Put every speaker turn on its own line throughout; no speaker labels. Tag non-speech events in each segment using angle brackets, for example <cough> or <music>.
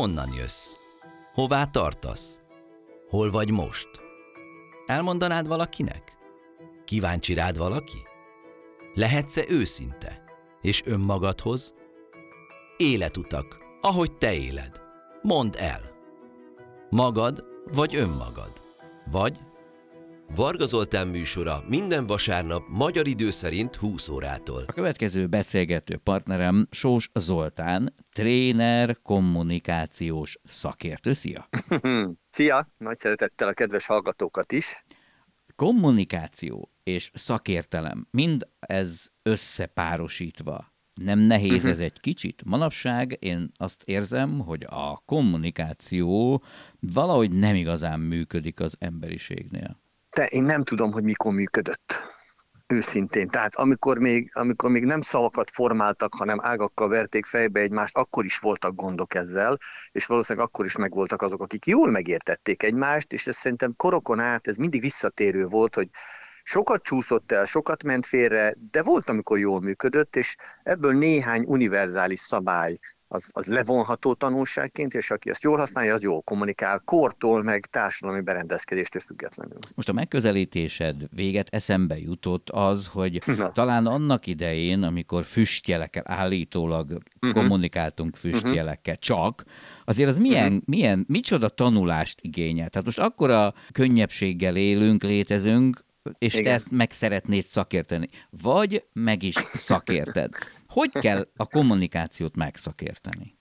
Honnan jössz? Hová tartasz? Hol vagy most? Elmondanád valakinek? Kíváncsi rád valaki? Lehetsz-e őszinte? És önmagadhoz? Életutak, ahogy te éled. Mondd el. Magad vagy önmagad? Vagy
Varga Zoltán műsora minden vasárnap magyar idő szerint 20 órától.
A következő beszélgető partnerem Sós Zoltán, tréner, kommunikációs szakértő. Szia! <laughs>
Szia! Nagy szeretettel a kedves hallgatókat is.
Kommunikáció és szakértelem, mind ez összepárosítva. Nem nehéz
Mhm.
ez egy kicsit? Manapság én azt érzem, hogy a kommunikáció valahogy nem igazán működik az emberiségnél.
Te, én nem tudom, hogy mikor működött. Őszintén. Tehát amikor még, amikor még nem szavakat formáltak, hanem ágakkal verték fejbe egymást, akkor is voltak gondok ezzel, és valószínűleg akkor is megvoltak azok, akik jól megértették egymást, és ez szerintem korokon át ez mindig visszatérő volt, hogy sokat csúszott el, sokat ment félre, de volt, amikor jól működött, és ebből néhány univerzális szabály az, az levonható tanulságként, és aki ezt jól használja, az jól kommunikál, kortól, meg társadalmi berendezkedéstől függetlenül.
Most a megközelítésed véget eszembe jutott az, hogy <laughs>
Na.
talán annak idején, amikor füstjelekkel állítólag
Mhm.
kommunikáltunk füstjelekkel csak, azért az milyen,
Mhm.
milyen, micsoda tanulást igényel. Tehát most akkora könnyebbséggel élünk, létezünk, és te
Igen.
ezt meg szeretnéd szakérteni. Vagy meg is szakérted. <laughs> Hogy kell a kommunikációt megszakérteni?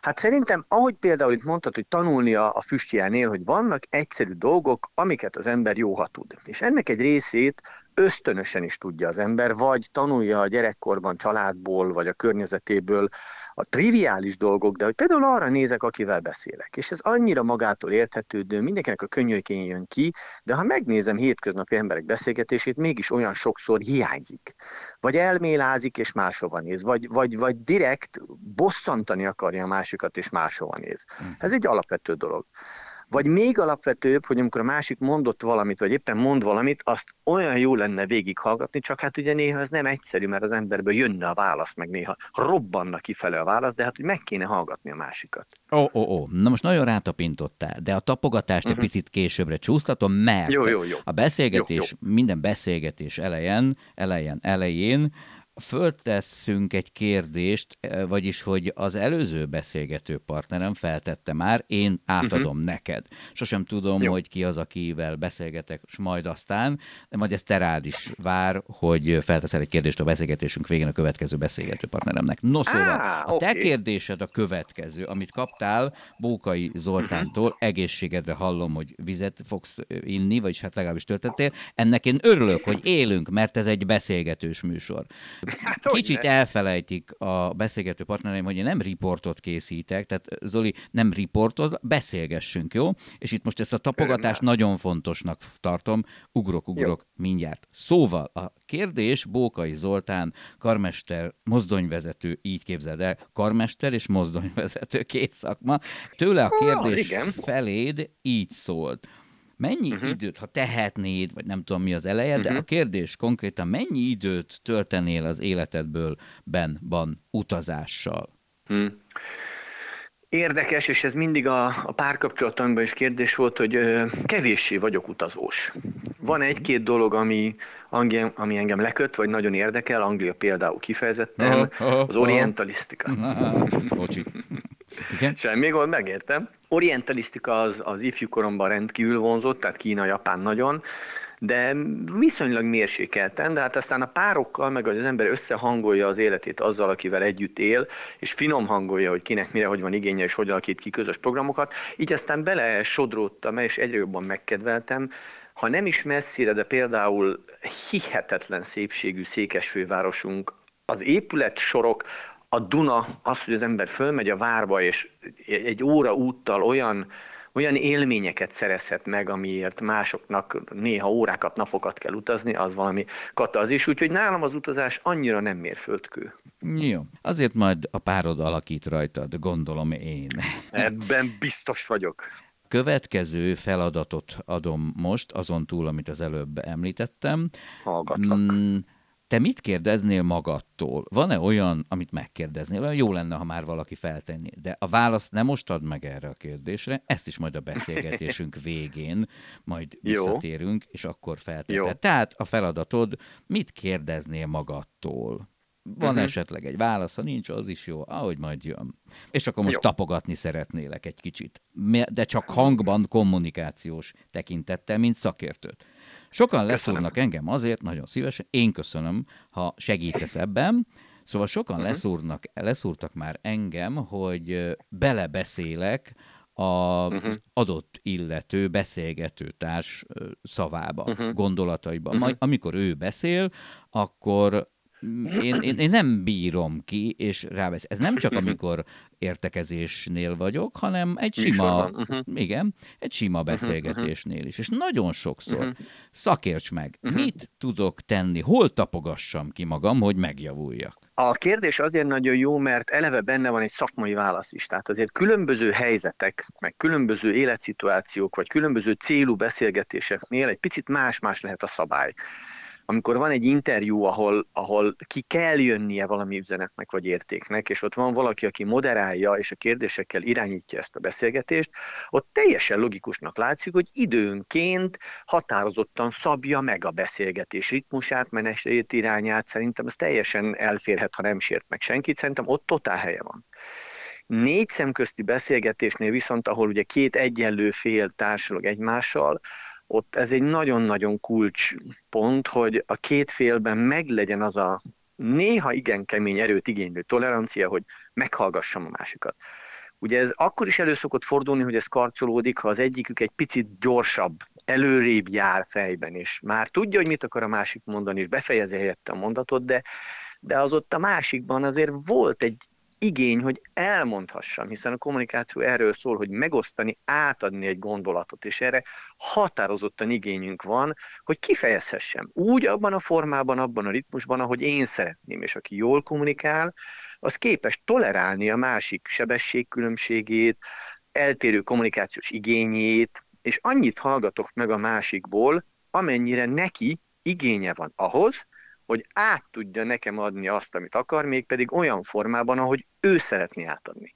Hát szerintem, ahogy például itt mondtad, hogy tanulni a, a füstjelnél, hogy vannak egyszerű dolgok, amiket az ember jó, ha tud. És ennek egy részét ösztönösen is tudja az ember, vagy tanulja a gyerekkorban családból, vagy a környezetéből a triviális dolgok, de hogy például arra nézek, akivel beszélek. És ez annyira magától érthetődő, mindenkinek a könnyűkén jön ki, de ha megnézem hétköznapi emberek beszélgetését, mégis olyan sokszor hiányzik. Vagy elmélázik és máshova néz, vagy, vagy, vagy direkt bosszantani akarja a másikat és máshova néz. Ez egy alapvető dolog. Vagy még alapvetőbb, hogy amikor a másik mondott valamit, vagy éppen mond valamit, azt olyan jó lenne végighallgatni, csak hát ugye néha ez nem egyszerű, mert az emberből jönne a válasz, meg néha robbanna kifele a válasz, de hát hogy meg kéne hallgatni a másikat.
Ó, ó, ó, na most nagyon rátapintottál, de a tapogatást egy
Mhm.
picit későbbre csúsztatom, mert
Jó, jó, jó.
a beszélgetés,
Jó,
minden beszélgetés elején, elején, elején föltesszünk egy kérdést, eh, vagyis, hogy az előző beszélgető partnerem feltette már, én átadom neked. Sosem tudom.
Jó.
hogy ki az, akivel beszélgetek, és majd aztán, de majd ez te rád is vár, hogy felteszel egy kérdést a beszélgetésünk végén a következő beszélgető partneremnek. No szóval,
Á,
a te
oké.
kérdésed a következő, amit kaptál Bókai Zoltántól,
Mhm.
egészségedre hallom, hogy vizet fogsz ö, inni, vagyis hát legalábbis töltettél. Ennek én örülök, hogy élünk, mert ez egy beszélgetős műsor.
Hát.
Kicsit elfelejtik a beszélgető partnereim, hogy én nem riportot készítek, tehát Zoli nem riportoz, beszélgessünk, jó? És itt most ezt a tapogatást
Örömmel.
nagyon fontosnak tartom, ugrok, ugrok mindjárt. Szóval a kérdés Bókai Zoltán, karmester, mozdonyvezető, így képzeld el, karmester és mozdonyvezető, két szakma. Tőle a
Ah,
kérdés
igen.
feléd így szólt. Mennyi uh-huh. időt, ha tehetnéd, vagy nem tudom mi az eleje, uh-huh. de a kérdés konkrétan mennyi időt töltenél az életedből ben, ban utazással?
Hm. Érdekes, és ez mindig a, a párkapcsolatomban is kérdés volt, hogy ö, kevéssé vagyok utazós. Van egy-két dolog, ami, angem, ami engem leköt, vagy nagyon érdekel, Anglia például kifejezetten, az orientalisztika. <laughs>
Bocsi. Igen?
Semmi gond, megértem. Orientalisztika az, az ifjú koromban rendkívül vonzott, tehát Kína, Japán nagyon, de viszonylag mérsékelten, de hát aztán a párokkal, meg az ember összehangolja az életét azzal, akivel együtt él, és finom hangolja, hogy kinek mire, hogy van igénye, és hogy alakít ki közös programokat, így aztán bele sodródtam, és egyre jobban megkedveltem, ha nem is messzire, de például hihetetlen szépségű székesfővárosunk, az épület sorok, a Duna, az, hogy az ember fölmegy a várba, és egy óra úttal olyan, olyan élményeket szerezhet meg, amiért másoknak néha órákat, napokat kell utazni, az valami katazis. Úgyhogy nálam az utazás annyira nem mérföldkő.
Jó. Azért majd a párod alakít rajtad, gondolom én.
Ebben biztos vagyok.
Következő feladatot adom most, azon túl, amit az előbb említettem.
Hallgatlak.
Mm, te mit kérdeznél magadtól? Van-e olyan, amit megkérdeznél? Olyan jó lenne, ha már valaki feltenné. De a választ nem most ad meg erre a kérdésre, ezt is majd a beszélgetésünk <laughs> végén majd visszatérünk, és akkor felteted. Tehát a feladatod, mit kérdeznél magadtól? Van uh-huh. esetleg egy válasz, ha nincs, az is jó, ahogy majd jön. És akkor most jó. tapogatni szeretnélek egy kicsit. De csak hangban, kommunikációs tekintettel, mint szakértőt. Sokan leszúrnak engem azért, nagyon szívesen, én köszönöm, ha segítesz ebben, Szóval sokan uh-huh. leszúrnak, leszúrtak már engem, hogy belebeszélek az uh-huh. adott illető, beszélgető társ szavába, uh-huh. gondolataiba. Uh-huh. Majd, amikor ő beszél, akkor én, én, én nem bírom ki, és rávesz. Ez nem csak amikor értekezésnél vagyok, hanem egy sima, uh-huh. igen, egy sima mhm, beszélgetésnél is. És nagyon sokszor uh-huh. szakérts meg, uh-huh. mit tudok tenni, hol tapogassam ki magam, hogy megjavuljak.
A kérdés azért nagyon jó, mert eleve benne van egy szakmai válasz is. Tehát azért különböző helyzetek, meg különböző életszituációk, vagy különböző célú beszélgetéseknél egy picit más-más lehet a szabály amikor van egy interjú, ahol, ahol ki kell jönnie valami üzenetnek vagy értéknek, és ott van valaki, aki moderálja és a kérdésekkel irányítja ezt a beszélgetést, ott teljesen logikusnak látszik, hogy időnként határozottan szabja meg a beszélgetés ritmusát, menetét, irányát. Szerintem ez teljesen elférhet, ha nem sért meg senkit. Szerintem ott totál helye van. Négy szemközti beszélgetésnél viszont, ahol ugye két egyenlő fél társulog egymással, ott ez egy nagyon-nagyon kulcs pont, hogy a két félben meglegyen az a néha igen kemény erőt igénylő tolerancia, hogy meghallgassam a másikat. Ugye ez akkor is elő szokott fordulni, hogy ez karcolódik, ha az egyikük egy picit gyorsabb, előrébb jár fejben, és már tudja, hogy mit akar a másik mondani, és befejezi helyette a mondatot, de, de az ott a másikban azért volt egy igény, hogy elmondhassam, hiszen a kommunikáció erről szól, hogy megosztani, átadni egy gondolatot, és erre határozottan igényünk van, hogy kifejezhessem úgy abban a formában, abban a ritmusban, ahogy én szeretném, és aki jól kommunikál, az képes tolerálni a másik sebességkülönbségét, eltérő kommunikációs igényét, és annyit hallgatok meg a másikból, amennyire neki igénye van ahhoz, hogy át tudja nekem adni azt, amit akar, mégpedig olyan formában, ahogy ő szeretné átadni.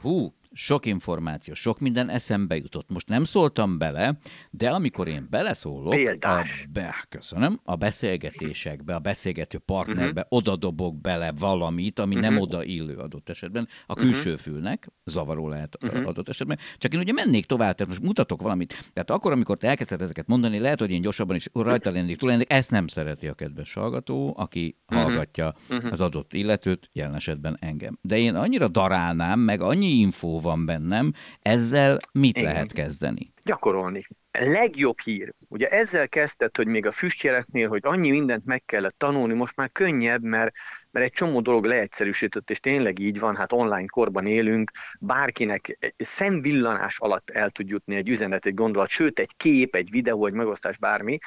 Hú, sok információ, sok minden eszembe jutott. Most nem szóltam bele, de amikor én beleszólok,
Példás.
a, be, köszönöm, a beszélgetésekbe, a beszélgető partnerbe uh-huh. oda dobok bele valamit, ami uh-huh. nem oda illő adott esetben, a mhm. külső fülnek, zavaró lehet uh-huh. adott esetben. Csak én ugye mennék tovább, tehát most mutatok valamit. Tehát akkor, amikor te elkezdted ezeket mondani, lehet, hogy én gyorsabban is rajta lennék túl, ezt nem szereti a kedves hallgató, aki uh-huh. hallgatja uh-huh. az adott illetőt, jelen esetben engem. De én annyira darálnám, meg annyi infó van bennem, ezzel mit Igen. lehet kezdeni?
Gyakorolni. Legjobb hír. Ugye ezzel kezdted, hogy még a füstjeleknél, hogy annyi mindent meg kellett tanulni, most már könnyebb, mert mert egy csomó dolog leegyszerűsített, és tényleg így van, hát online korban élünk, bárkinek szemvillanás alatt el tud jutni egy üzenet, egy gondolat, sőt egy kép, egy videó, egy megosztás, bármi,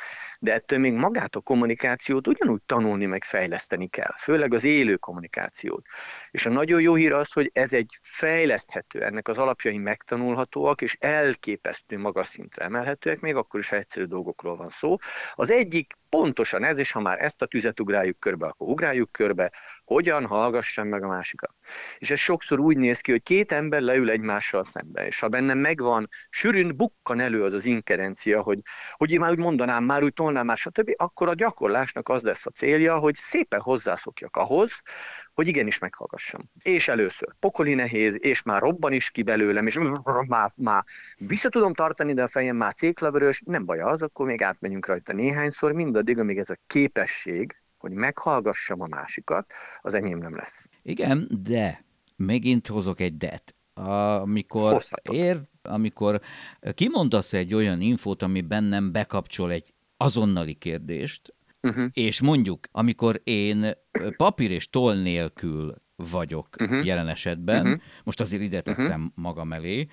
de ettől még magát a kommunikációt ugyanúgy tanulni, meg fejleszteni kell, főleg az élő kommunikációt. És a nagyon jó hír az, hogy ez egy fejleszthető, ennek az alapjai megtanulhatóak, és elképesztő magas szintre emelhetőek, még akkor is, ha egyszerű dolgokról van szó. Az egyik pontosan ez, és ha már ezt a tüzet ugráljuk körbe, akkor ugráljuk körbe, hogyan hallgassam meg a másikat. És ez sokszor úgy néz ki, hogy két ember leül egymással szembe, és ha bennem megvan, sűrűn bukkan elő az az inkerencia, hogy, hogy én már úgy mondanám, már úgy tolnám már, stb., akkor a gyakorlásnak az lesz a célja, hogy szépen hozzászokjak ahhoz, hogy igenis meghallgassam. És először pokoli nehéz, és már robban is ki belőlem, és már, már vissza tudom tartani, de a fejem már céklavörös, nem baj az, akkor még átmegyünk rajta néhányszor, mindaddig, amíg ez a képesség, hogy meghallgassam a másikat, az enyém nem lesz.
Igen, de megint hozok egy det. Amikor ér, amikor kimondasz egy olyan infót, ami bennem bekapcsol egy azonnali kérdést, uh-huh. és mondjuk, amikor én papír és toll nélkül vagyok uh-huh. jelen esetben, uh-huh. most azért ide tettem uh-huh. magam elé,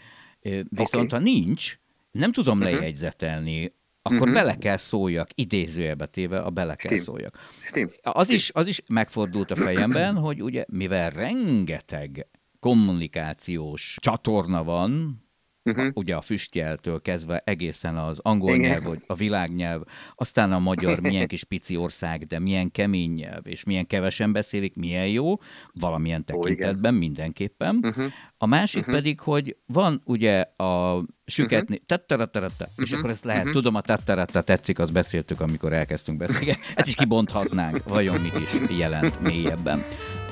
viszont okay. ha nincs, nem tudom uh-huh. lejegyzetelni akkor uh-huh. bele kell szóljak, idézőjelbe téve a bele kell Stim. szóljak. Stim. Az, is, az is megfordult a fejemben, hogy ugye, mivel rengeteg kommunikációs csatorna van, uh-huh. ugye a füstjeltől kezdve egészen az angol
Igen.
nyelv, vagy a világnyelv, aztán a magyar milyen kis pici ország, de milyen kemény nyelv, és milyen kevesen beszélik, milyen jó, valamilyen tekintetben mindenképpen.
Uh-huh.
A másik
Mhm.
pedig, hogy van ugye a süketni, tattaratarata, és
Mhm.
akkor ezt lehet,
Mhm.
tudom, a tattarata tetszik, azt beszéltük, amikor elkezdtünk beszélni. Ezt is kibonthatnánk, vajon mit is jelent mélyebben.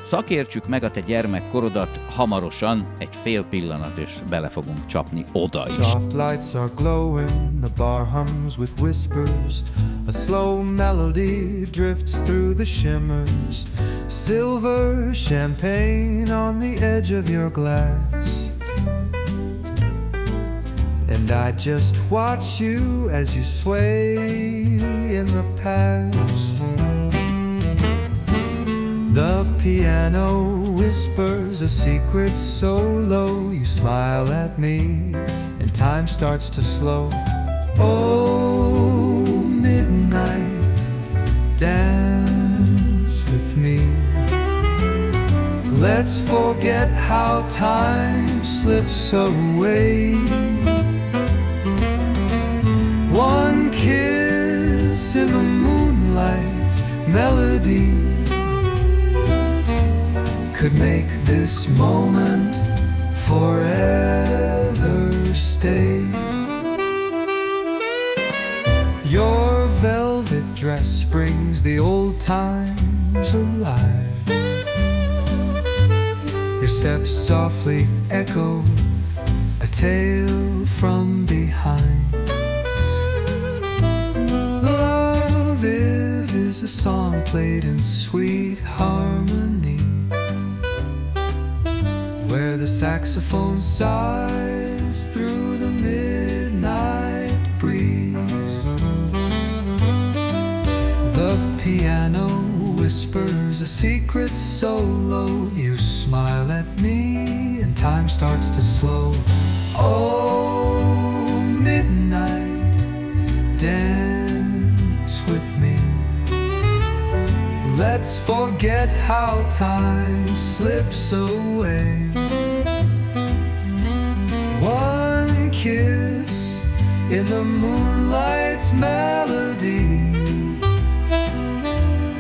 Szakértsük meg a te gyermekkorodat hamarosan, egy fél pillanat, és bele fogunk csapni oda is.
Soft lights are glowing, the bar hums with whispers. A slow melody drifts through the shimmers. Silver champagne on the edge of your glass. And I just watch you as you sway in the past. The piano whispers a secret so low. You smile at me, and time starts to slow. Oh, midnight, dance with me. Let's forget how time slips away. One kiss in the moonlight's melody could make this moment forever stay. Your velvet dress brings the old times alive. Your steps softly echo a tale from behind. Love is a song played in saxophone sighs through the midnight breeze. The piano whispers a secret solo. You smile at me, and time starts to slow. Oh, midnight, dance with me. Let's forget how time slips away. Kiss in the moonlight's melody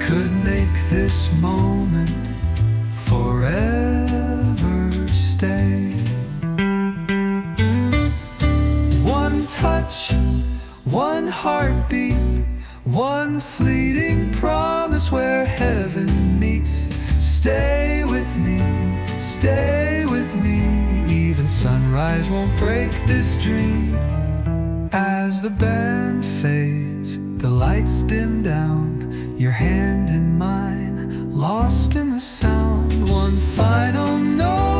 could make this moment forever stay. One touch, one heartbeat, one fleeting promise where heaven meets. Stay with sunrise won't break this dream. As the band fades, the lights dim down, your hand in mine, lost in the sound. One final note,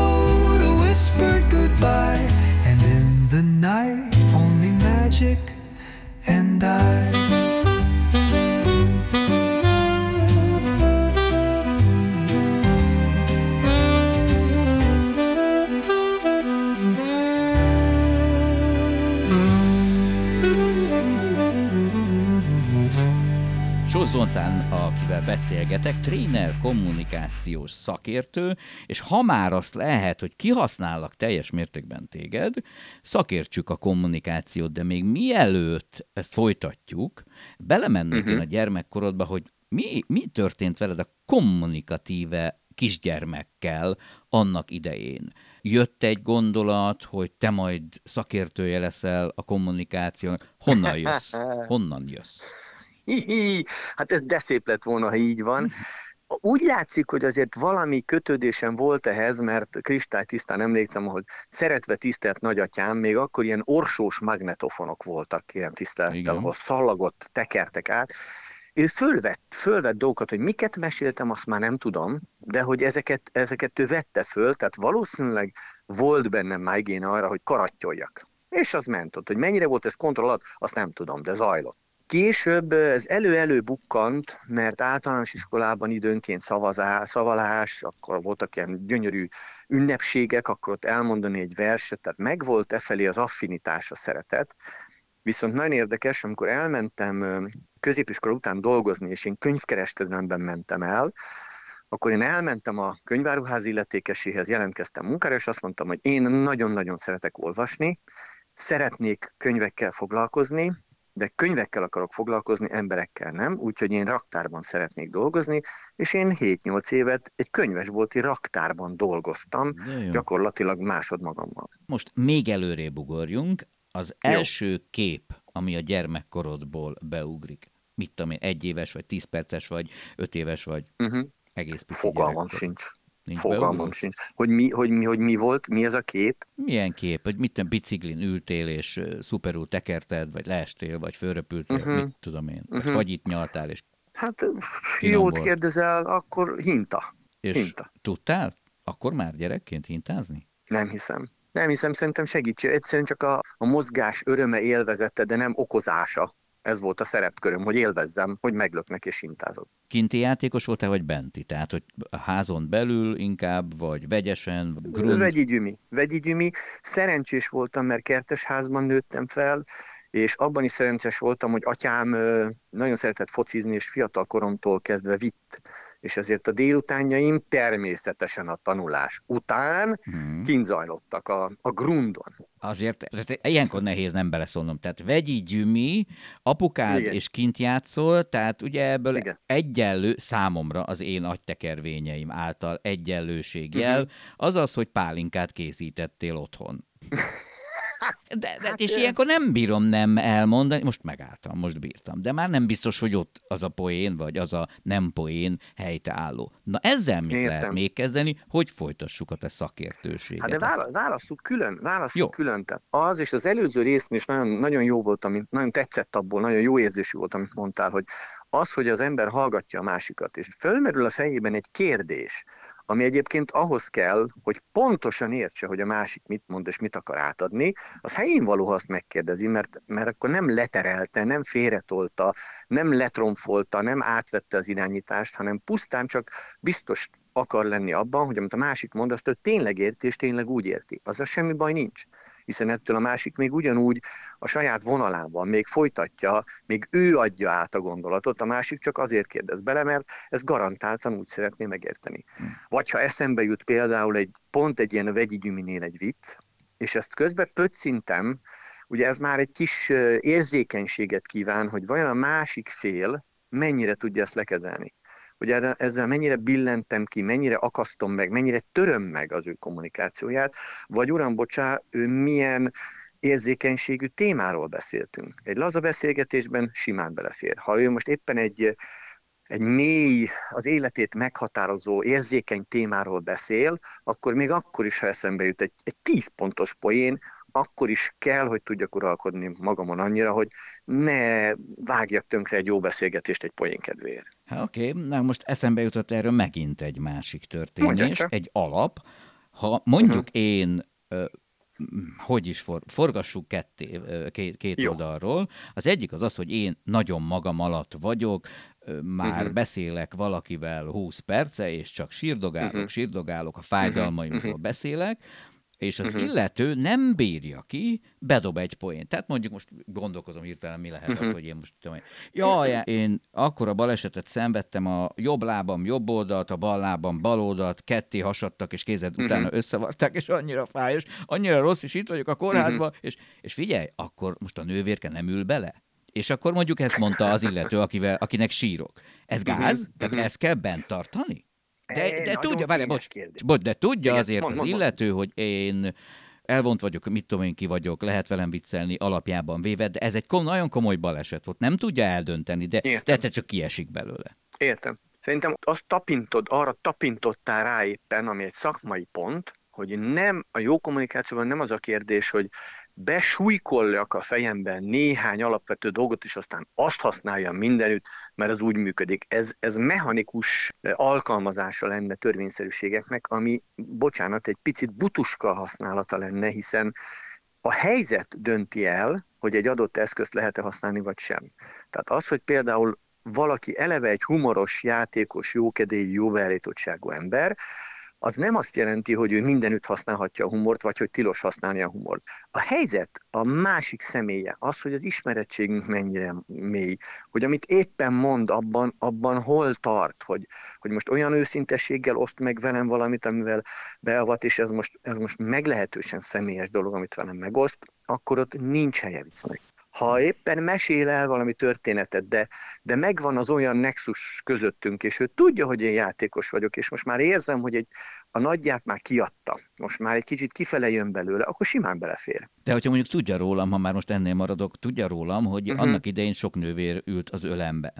Zoltán, akivel beszélgetek, tréner, kommunikációs szakértő, és ha már azt lehet, hogy kihasználnak teljes mértékben téged, szakértsük a kommunikációt, de még mielőtt ezt folytatjuk, belemennék uh-huh. én a gyermekkorodba, hogy mi, mi történt veled a kommunikatíve kisgyermekkel annak idején. Jött egy gondolat, hogy te majd szakértője leszel a kommunikációnak. Honnan jössz? <laughs> Honnan jössz?
Hihi, hát ez de szép lett volna, ha így van. Úgy látszik, hogy azért valami kötődésem volt ehhez, mert kristálytisztán emlékszem, hogy szeretve tisztelt nagyatyám, még akkor ilyen orsós magnetofonok voltak, kérem tisztelettel, ahol szallagot tekertek át. Ő fölvett, fölvett dolgokat, hogy miket meséltem, azt már nem tudom, de hogy ezeket, ezeket ő vette föl, tehát valószínűleg volt bennem már igény arra, hogy karattyoljak. És az ment ott, hogy mennyire volt ez kontroll alatt, azt nem tudom, de zajlott. Később ez elő-elő bukkant, mert általános iskolában időnként szavazás, szavalás, akkor voltak ilyen gyönyörű ünnepségek, akkor ott elmondani egy verset, tehát megvolt e felé az affinitás, a szeretet. Viszont nagyon érdekes, amikor elmentem középiskola után dolgozni, és én könyvkereskedelemben mentem el, akkor én elmentem a könyváruház illetékeséhez, jelentkeztem munkára, és azt mondtam, hogy én nagyon-nagyon szeretek olvasni, szeretnék könyvekkel foglalkozni, de könyvekkel akarok foglalkozni, emberekkel nem, úgyhogy én raktárban szeretnék dolgozni, és én 7-8 évet egy könyvesbolti raktárban dolgoztam, gyakorlatilag másod magammal.
Most még előrébb ugorjunk, az első Jó. kép, ami a gyermekkorodból beugrik, mit tudom én, egy éves, vagy tíz perces, vagy öt éves, vagy uh-huh. egész pici
Fogalmam sincs. Nincs Fogalmam beugró? sincs. Hogy mi, hogy, mi, hogy mi volt, mi ez a kép?
Milyen kép? Hogy mit tudom, biciklin ültél, és szuperul tekerted, vagy leestél, vagy fölrepültél, uh-huh. mit tudom én, vagy uh-huh. fagyit nyaltál, és
Hát jót volt. kérdezel, akkor hinta.
És hinta. tudtál akkor már gyerekként hintázni?
Nem hiszem. Nem hiszem, szerintem segítség. Egyszerűen csak a, a mozgás öröme élvezete, de nem okozása ez volt a szerepköröm, hogy élvezzem, hogy meglöknek és hintázok.
Kinti játékos voltál, vagy benti? Tehát, hogy a házon belül inkább, vagy vegyesen? Grund...
Vegyi gyümi. Vegyi gyümi. Szerencsés voltam, mert kertes házban nőttem fel, és abban is szerencsés voltam, hogy atyám nagyon szeretett focizni, és fiatal koromtól kezdve vitt és ezért a délutánjaim természetesen a tanulás után hmm. kinzajlottak a, a grundon.
Azért, tehát ilyenkor nehéz nem beleszólnom. Tehát vegyi gyümi, apukád Igen. és kint játszol, tehát ugye ebből Igen. egyenlő, számomra az én agytekervényeim által egyenlőségjel, uh-huh. az az, hogy pálinkát készítettél otthon. <laughs> De, de hát, és ilyenkor nem bírom nem elmondani, most megálltam, most bírtam, de már nem biztos, hogy ott az a poén, vagy az a nem poén helyteálló. Na ezzel mit Értem. lehet még kezdeni, hogy folytassuk a te szakértőséget?
Hát de válasz, válasszuk külön, válasszuk jó. külön. Tehát az, és az előző részén is nagyon, nagyon jó volt, amit, nagyon tetszett abból, nagyon jó érzésű volt, amit mondtál, hogy az, hogy az ember hallgatja a másikat, és fölmerül a fejében egy kérdés, ami egyébként ahhoz kell, hogy pontosan értse, hogy a másik mit mond és mit akar átadni, az helyén való, ha azt megkérdezi, mert, mert akkor nem leterelte, nem félretolta, nem letromfolta, nem átvette az irányítást, hanem pusztán csak biztos akar lenni abban, hogy amit a másik mond, azt ő tényleg érti, és tényleg úgy érti. Azzal semmi baj nincs hiszen ettől a másik még ugyanúgy a saját vonalában még folytatja, még ő adja át a gondolatot, a másik csak azért kérdez bele, mert ez garantáltan úgy szeretné megérteni. Hm. Vagy ha eszembe jut például egy pont egy ilyen vegyi gyüminél egy vicc, és ezt közben pöccintem, ugye ez már egy kis érzékenységet kíván, hogy vajon a másik fél mennyire tudja ezt lekezelni hogy ezzel mennyire billentem ki, mennyire akasztom meg, mennyire töröm meg az ő kommunikációját, vagy uram, bocsá, ő milyen érzékenységű témáról beszéltünk. Egy laza beszélgetésben simán belefér. Ha ő most éppen egy, egy mély, az életét meghatározó, érzékeny témáról beszél, akkor még akkor is, ha eszembe jut egy, egy tíz pontos poén, akkor is kell, hogy tudjak uralkodni magamon annyira, hogy ne vágjak tönkre egy jó beszélgetést egy poén kedvéért.
Hát oké, okay. na most eszembe jutott erről megint egy másik történés, egy alap. Ha mondjuk uh-huh. én hogy is for, forgassuk ketté, két, két oldalról. Az egyik az az, hogy én nagyon magam alatt vagyok, már uh-huh. beszélek valakivel 20 perce, és csak sírdogálok, uh-huh. sírdogálok, a fájdalmaimról uh-huh. beszélek, és az uh-huh. illető nem bírja ki, bedob egy poént. Tehát mondjuk most gondolkozom hirtelen, mi lehet uh-huh. az, hogy én most tudom, jaj, én akkor a balesetet szenvedtem, a jobb lábam jobb oldalt, a bal lábam bal oldalt, ketté hasadtak, és kézed uh-huh. utána összevarták, és annyira fájos, annyira rossz, és itt vagyok a kórházban, uh-huh. és, és figyelj, akkor most a nővérke nem ül bele? És akkor mondjuk ezt mondta az illető, akivel, akinek sírok. Ez gáz? Uh-huh. Tehát ezt kell bent tartani? De, de tudja, várj, bocs, bocs, de tudja Igen, azért mond, az mond, illető, hogy én elvont vagyok, mit tudom én ki vagyok, lehet velem viccelni alapjában véve, de ez egy kom- nagyon komoly baleset volt. Nem tudja eldönteni, de, de egyszer csak kiesik belőle.
Értem. Szerintem azt tapintod, arra tapintottál rá éppen, ami egy szakmai pont, hogy nem, a jó kommunikációban nem az a kérdés, hogy besújkoljak a fejemben néhány alapvető dolgot, és aztán azt használjam mindenütt, mert az úgy működik. Ez, ez mechanikus alkalmazása lenne törvényszerűségeknek, ami, bocsánat, egy picit butuska használata lenne, hiszen a helyzet dönti el, hogy egy adott eszközt lehet-e használni, vagy sem. Tehát az, hogy például valaki eleve egy humoros, játékos, jókedélyű, jó beállítottságú ember, az nem azt jelenti, hogy ő mindenütt használhatja a humort, vagy hogy tilos használni a humort. A helyzet a másik személye, az, hogy az ismerettségünk mennyire mély, hogy amit éppen mond, abban, abban hol tart, hogy, hogy most olyan őszintességgel oszt meg velem valamit, amivel beavat, és ez most, ez most meglehetősen személyes dolog, amit velem megoszt, akkor ott nincs helye visznek ha éppen mesél el valami történetet, de, de megvan az olyan nexus közöttünk, és ő tudja, hogy én játékos vagyok, és most már érzem, hogy egy, a nagyját már kiadta, most már egy kicsit kifele jön belőle, akkor simán belefér.
De hogyha mondjuk tudja rólam, ha már most ennél maradok, tudja rólam, hogy uh-huh. annak idején sok nővér ült az ölembe.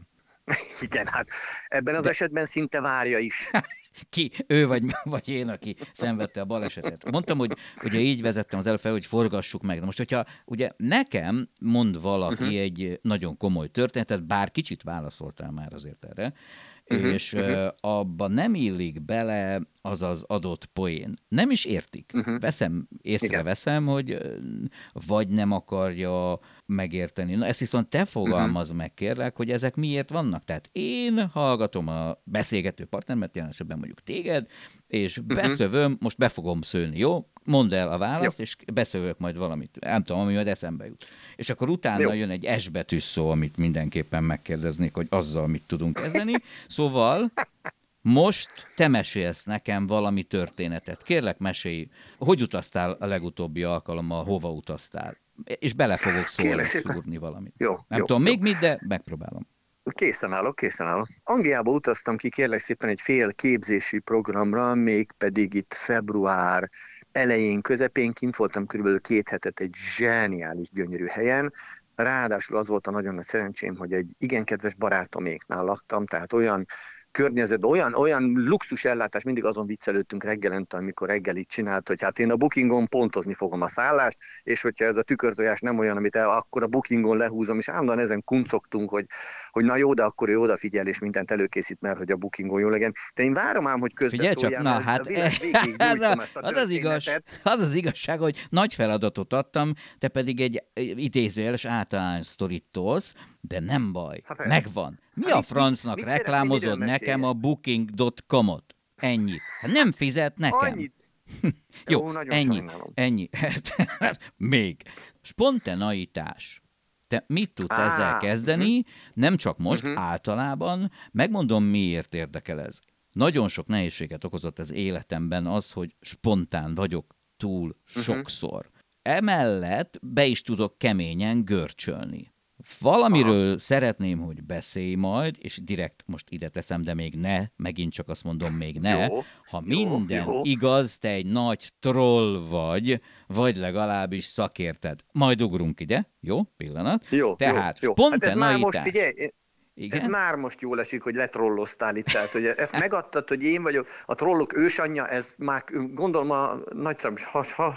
<laughs>
Igen, hát ebben az de... esetben szinte várja is. <laughs>
ki, ő vagy, vagy én, aki szenvedte a balesetet. Mondtam, hogy ugye így vezettem az előfel, hogy forgassuk meg. De most, hogyha ugye nekem mond valaki uh-huh. egy nagyon komoly történetet, bár kicsit válaszoltál már azért erre, uh-huh, és uh-huh. abba nem illik bele az az adott poén. Nem is értik. Uh-huh. Veszem, észreveszem, hogy vagy nem akarja megérteni. Na ezt viszont te fogalmaz uh-huh. meg, kérlek, hogy ezek miért vannak. Tehát én hallgatom a beszélgető partneremet, jelen esetben mondjuk téged, és uh-huh. beszövöm, most be fogom szőni, jó? Mondd el a választ, jó. és beszövök majd valamit. Nem tudom, ami majd eszembe jut. És akkor utána jó. jön egy S betűs szó, amit mindenképpen megkérdeznék, hogy azzal mit tudunk kezdeni. Szóval most te mesélsz nekem valami történetet. Kérlek, mesélj, hogy utaztál a legutóbbi alkalommal, hova utaztál? És bele fogok szólni, szúrni valamit.
Jó,
Nem
jó,
tudom
jó.
még mit, de megpróbálom.
Készen állok, készen állok. Angliába utaztam ki kérlek szépen egy fél képzési programra, még pedig itt február elején, közepén kint voltam körülbelül két hetet egy zseniális, gyönyörű helyen, Ráadásul az volt a nagyon nagy szerencsém, hogy egy igen kedves barátoméknál laktam, tehát olyan környezet, olyan, olyan luxus ellátás, mindig azon viccelődtünk reggelente, amikor reggelit csinált, hogy hát én a bookingon pontozni fogom a szállást, és hogyha ez a tükörtojás nem olyan, amit el, akkor a bookingon lehúzom, és állandóan ezen kuncogtunk, hogy, hogy na jó, de akkor ő odafigyel, és mindent előkészít, mert hogy a bookingon jó legyen. De én várom ám, hogy közben
Figyelj csak, na hát, <laughs> ez a, az, az, igaz, az az igazság, hogy nagy feladatot adtam, te pedig egy idézőjeles általános sztorit tolsz, de nem baj, hát, megvan. Mi hát, a francnak reklámozod nekem a booking.com-ot? Ennyit. Hát nem fizet nekem.
Annyit. <laughs>
Jó, Jó ennyi, sajnálom. ennyi. <laughs> Még. Spontaneitás. Te mit tudsz Á, ezzel kezdeni? Uh-huh. Nem csak most, uh-huh. általában. Megmondom, miért érdekel ez. Nagyon sok nehézséget okozott az életemben az, hogy spontán vagyok túl uh-huh. sokszor. Emellett be is tudok keményen görcsölni. Valamiről Aha. szeretném, hogy beszélj majd, és direkt most ide teszem, de még ne, megint csak azt mondom, még ne. Jó, ha minden jó, jó. igaz, te egy nagy troll vagy, vagy legalábbis szakérted. Majd ugrunk ide, jó? Pillanat.
Jó,
Tehát
jó,
jó. Hát ez már most
figyelj, igen? Ez már most jól esik, hogy letrolloztál itt, tehát hogy ezt <laughs> megadtad, hogy én vagyok a trollok ősanyja, ez már gondolom a nagyszabos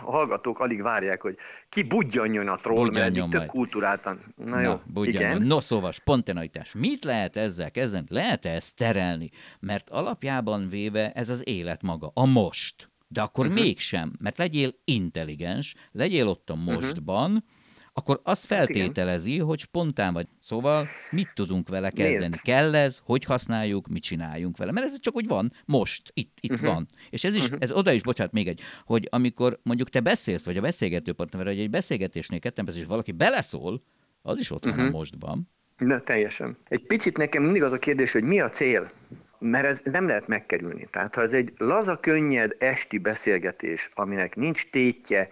hallgatók alig várják, hogy ki budjanjon a troll, budjanjon mert tök kultúráltan. Na, Na jó, budjanjon. igen.
No szóval, spontaneitás. Mit lehet ezzel kezdeni? lehet -e ezt terelni? Mert alapjában véve ez az élet maga, a most. De akkor uh-huh. mégsem, mert legyél intelligens, legyél ott a mhm. mostban, uh-huh akkor azt hát feltételezi, hát hogy spontán vagy. Szóval mit tudunk vele kezdeni? Nézd. Kell ez, hogy használjuk, mit csináljunk vele? Mert ez csak úgy van, most, itt, itt uh-huh. van. És ez is, uh-huh. ez oda is, bocsánat, még egy, hogy amikor mondjuk te beszélsz, vagy a beszélgető partner, vagy egy beszélgetésnél ketten beszélsz, és valaki beleszól, az is ott uh-huh. van a mostban.
Na, teljesen. Egy picit nekem mindig az a kérdés, hogy mi a cél? Mert ez nem lehet megkerülni. Tehát ha ez egy laza, könnyed esti beszélgetés, aminek nincs tétje,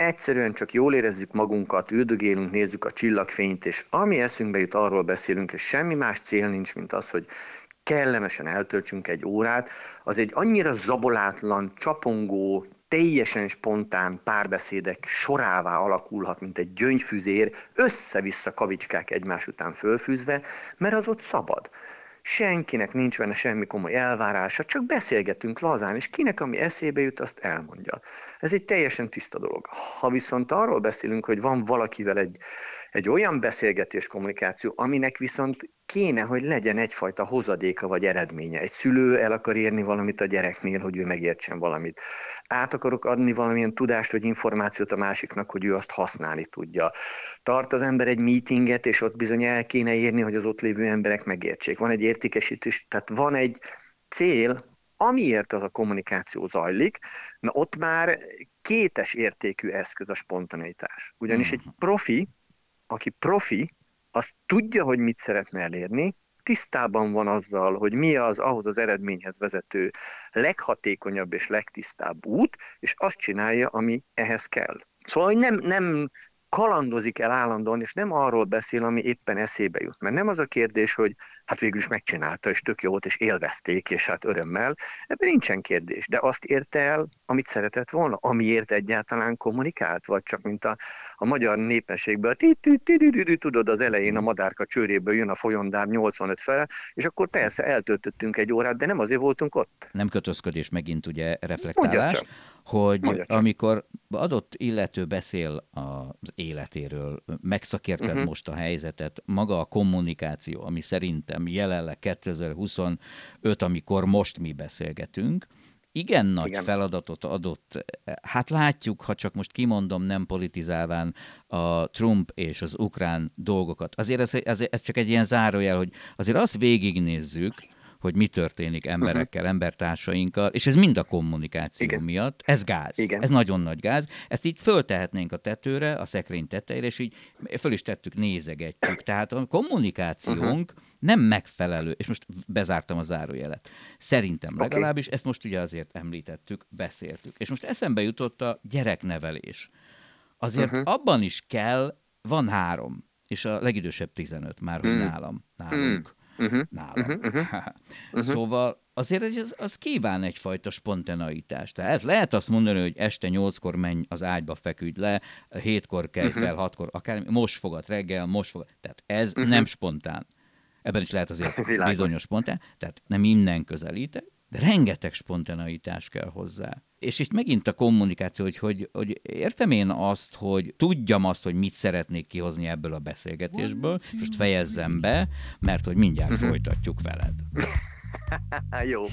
egyszerűen csak jól érezzük magunkat, üldögélünk, nézzük a csillagfényt, és ami eszünkbe jut, arról beszélünk, és semmi más cél nincs, mint az, hogy kellemesen eltöltsünk egy órát, az egy annyira zabolátlan, csapongó, teljesen spontán párbeszédek sorává alakulhat, mint egy gyöngyfüzér, össze-vissza kavicskák egymás után fölfűzve, mert az ott szabad. Senkinek nincs benne semmi komoly elvárása, csak beszélgetünk lazán, és kinek ami eszébe jut, azt elmondja. Ez egy teljesen tiszta dolog. Ha viszont arról beszélünk, hogy van valakivel egy, egy olyan beszélgetés, kommunikáció, aminek viszont kéne, hogy legyen egyfajta hozadéka vagy eredménye. Egy szülő el akar érni valamit a gyereknél, hogy ő megértsen valamit. Át akarok adni valamilyen tudást vagy információt a másiknak, hogy ő azt használni tudja. Tart az ember egy meetinget, és ott bizony el kéne érni, hogy az ott lévő emberek megértsék. Van egy értékesítés, tehát van egy cél,
amiért az a kommunikáció zajlik, na ott már kétes értékű eszköz a spontaneitás. Ugyanis egy profi, aki profi, az tudja, hogy mit szeretne elérni, tisztában van azzal, hogy mi az ahhoz az eredményhez vezető leghatékonyabb és legtisztább út, és azt csinálja, ami ehhez kell. Szóval, hogy nem, nem kalandozik el állandóan, és nem arról beszél, ami éppen eszébe jut. Mert nem az a kérdés, hogy hát végül is megcsinálta, és tök jó volt, és élvezték, és hát örömmel. Ebben nincsen kérdés. De azt érte el, amit szeretett volna, amiért egyáltalán kommunikált, vagy csak mint a, a magyar népességből, tudod, az elején a madárka csőréből jön a folyondám 85 fel, és akkor persze eltöltöttünk egy órát, de nem azért voltunk ott.
Nem kötözködés, megint ugye reflektálás hogy amikor adott illető beszél az életéről, megszakérted uh-huh. most a helyzetet, maga a kommunikáció, ami szerintem jelenleg 2025, amikor most mi beszélgetünk, igen nagy igen. feladatot adott, hát látjuk, ha csak most kimondom, nem politizálván a Trump és az ukrán dolgokat. Azért ez, ez, ez csak egy ilyen zárójel, hogy azért azt végignézzük, hogy mi történik emberekkel, uh-huh. embertársainkkal, és ez mind a kommunikáció Igen. miatt. Ez gáz. Igen. Ez nagyon nagy gáz. Ezt így föltehetnénk a tetőre, a szekrény tetejére, és így föl is tettük, nézegetjük. Tehát a kommunikációnk uh-huh. nem megfelelő, és most bezártam a zárójelet. Szerintem okay. legalábbis, ezt most ugye azért említettük, beszéltük. És most eszembe jutott a gyereknevelés. Azért uh-huh. abban is kell, van három, és a legidősebb 15 már, hogy mm. nálam, nálunk. Mm uh-huh, nálam. Uh-huh, uh-huh. <laughs> szóval azért az, az kíván egyfajta spontaneitást. Tehát lehet azt mondani, hogy este nyolckor menj az ágyba, feküdj le, hétkor kelj uh-huh. fel, hatkor, akár most fogad reggel, most fogad. Tehát ez uh-huh. nem spontán. Ebben is lehet azért <laughs> Világos. bizonyos spontán, tehát nem innen közelítek, de rengeteg spontaneitás kell hozzá. És itt megint a kommunikáció, hogy, hogy, hogy értem én azt, hogy tudjam azt, hogy mit szeretnék kihozni ebből a beszélgetésből, és most fejezzem be, mert hogy mindjárt mhm. folytatjuk veled. <laughs>
Jó.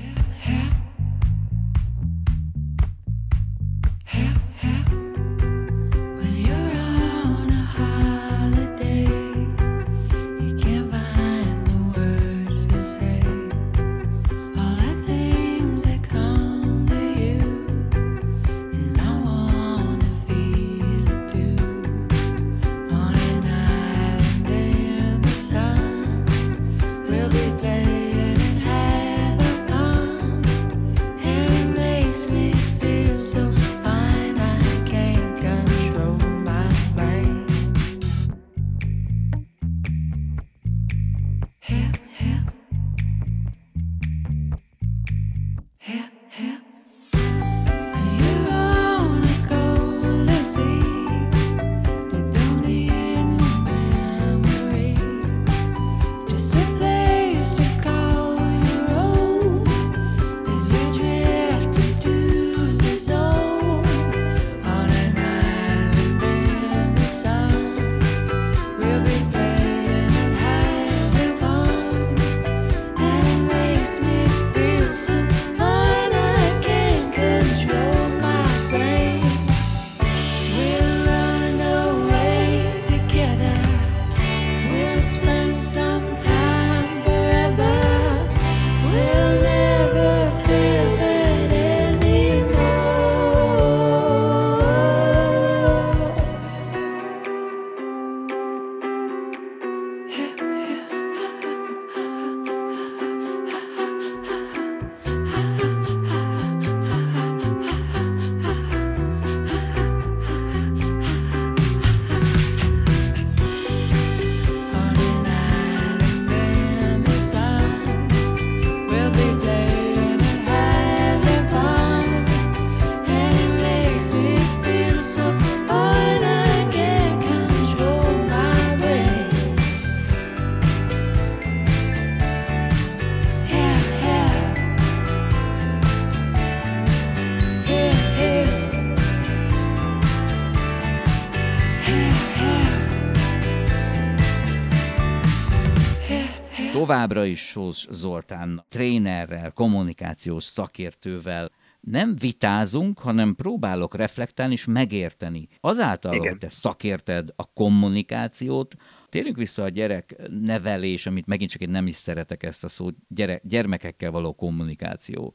Továbbra is Sós Zoltán trénerrel, kommunikációs szakértővel nem vitázunk, hanem próbálok reflektálni és megérteni. Azáltal, Igen. hogy te szakérted a kommunikációt, Térjünk vissza a gyerek nevelés, amit megint csak én nem is szeretek ezt a szót, gyere, gyermekekkel való kommunikáció.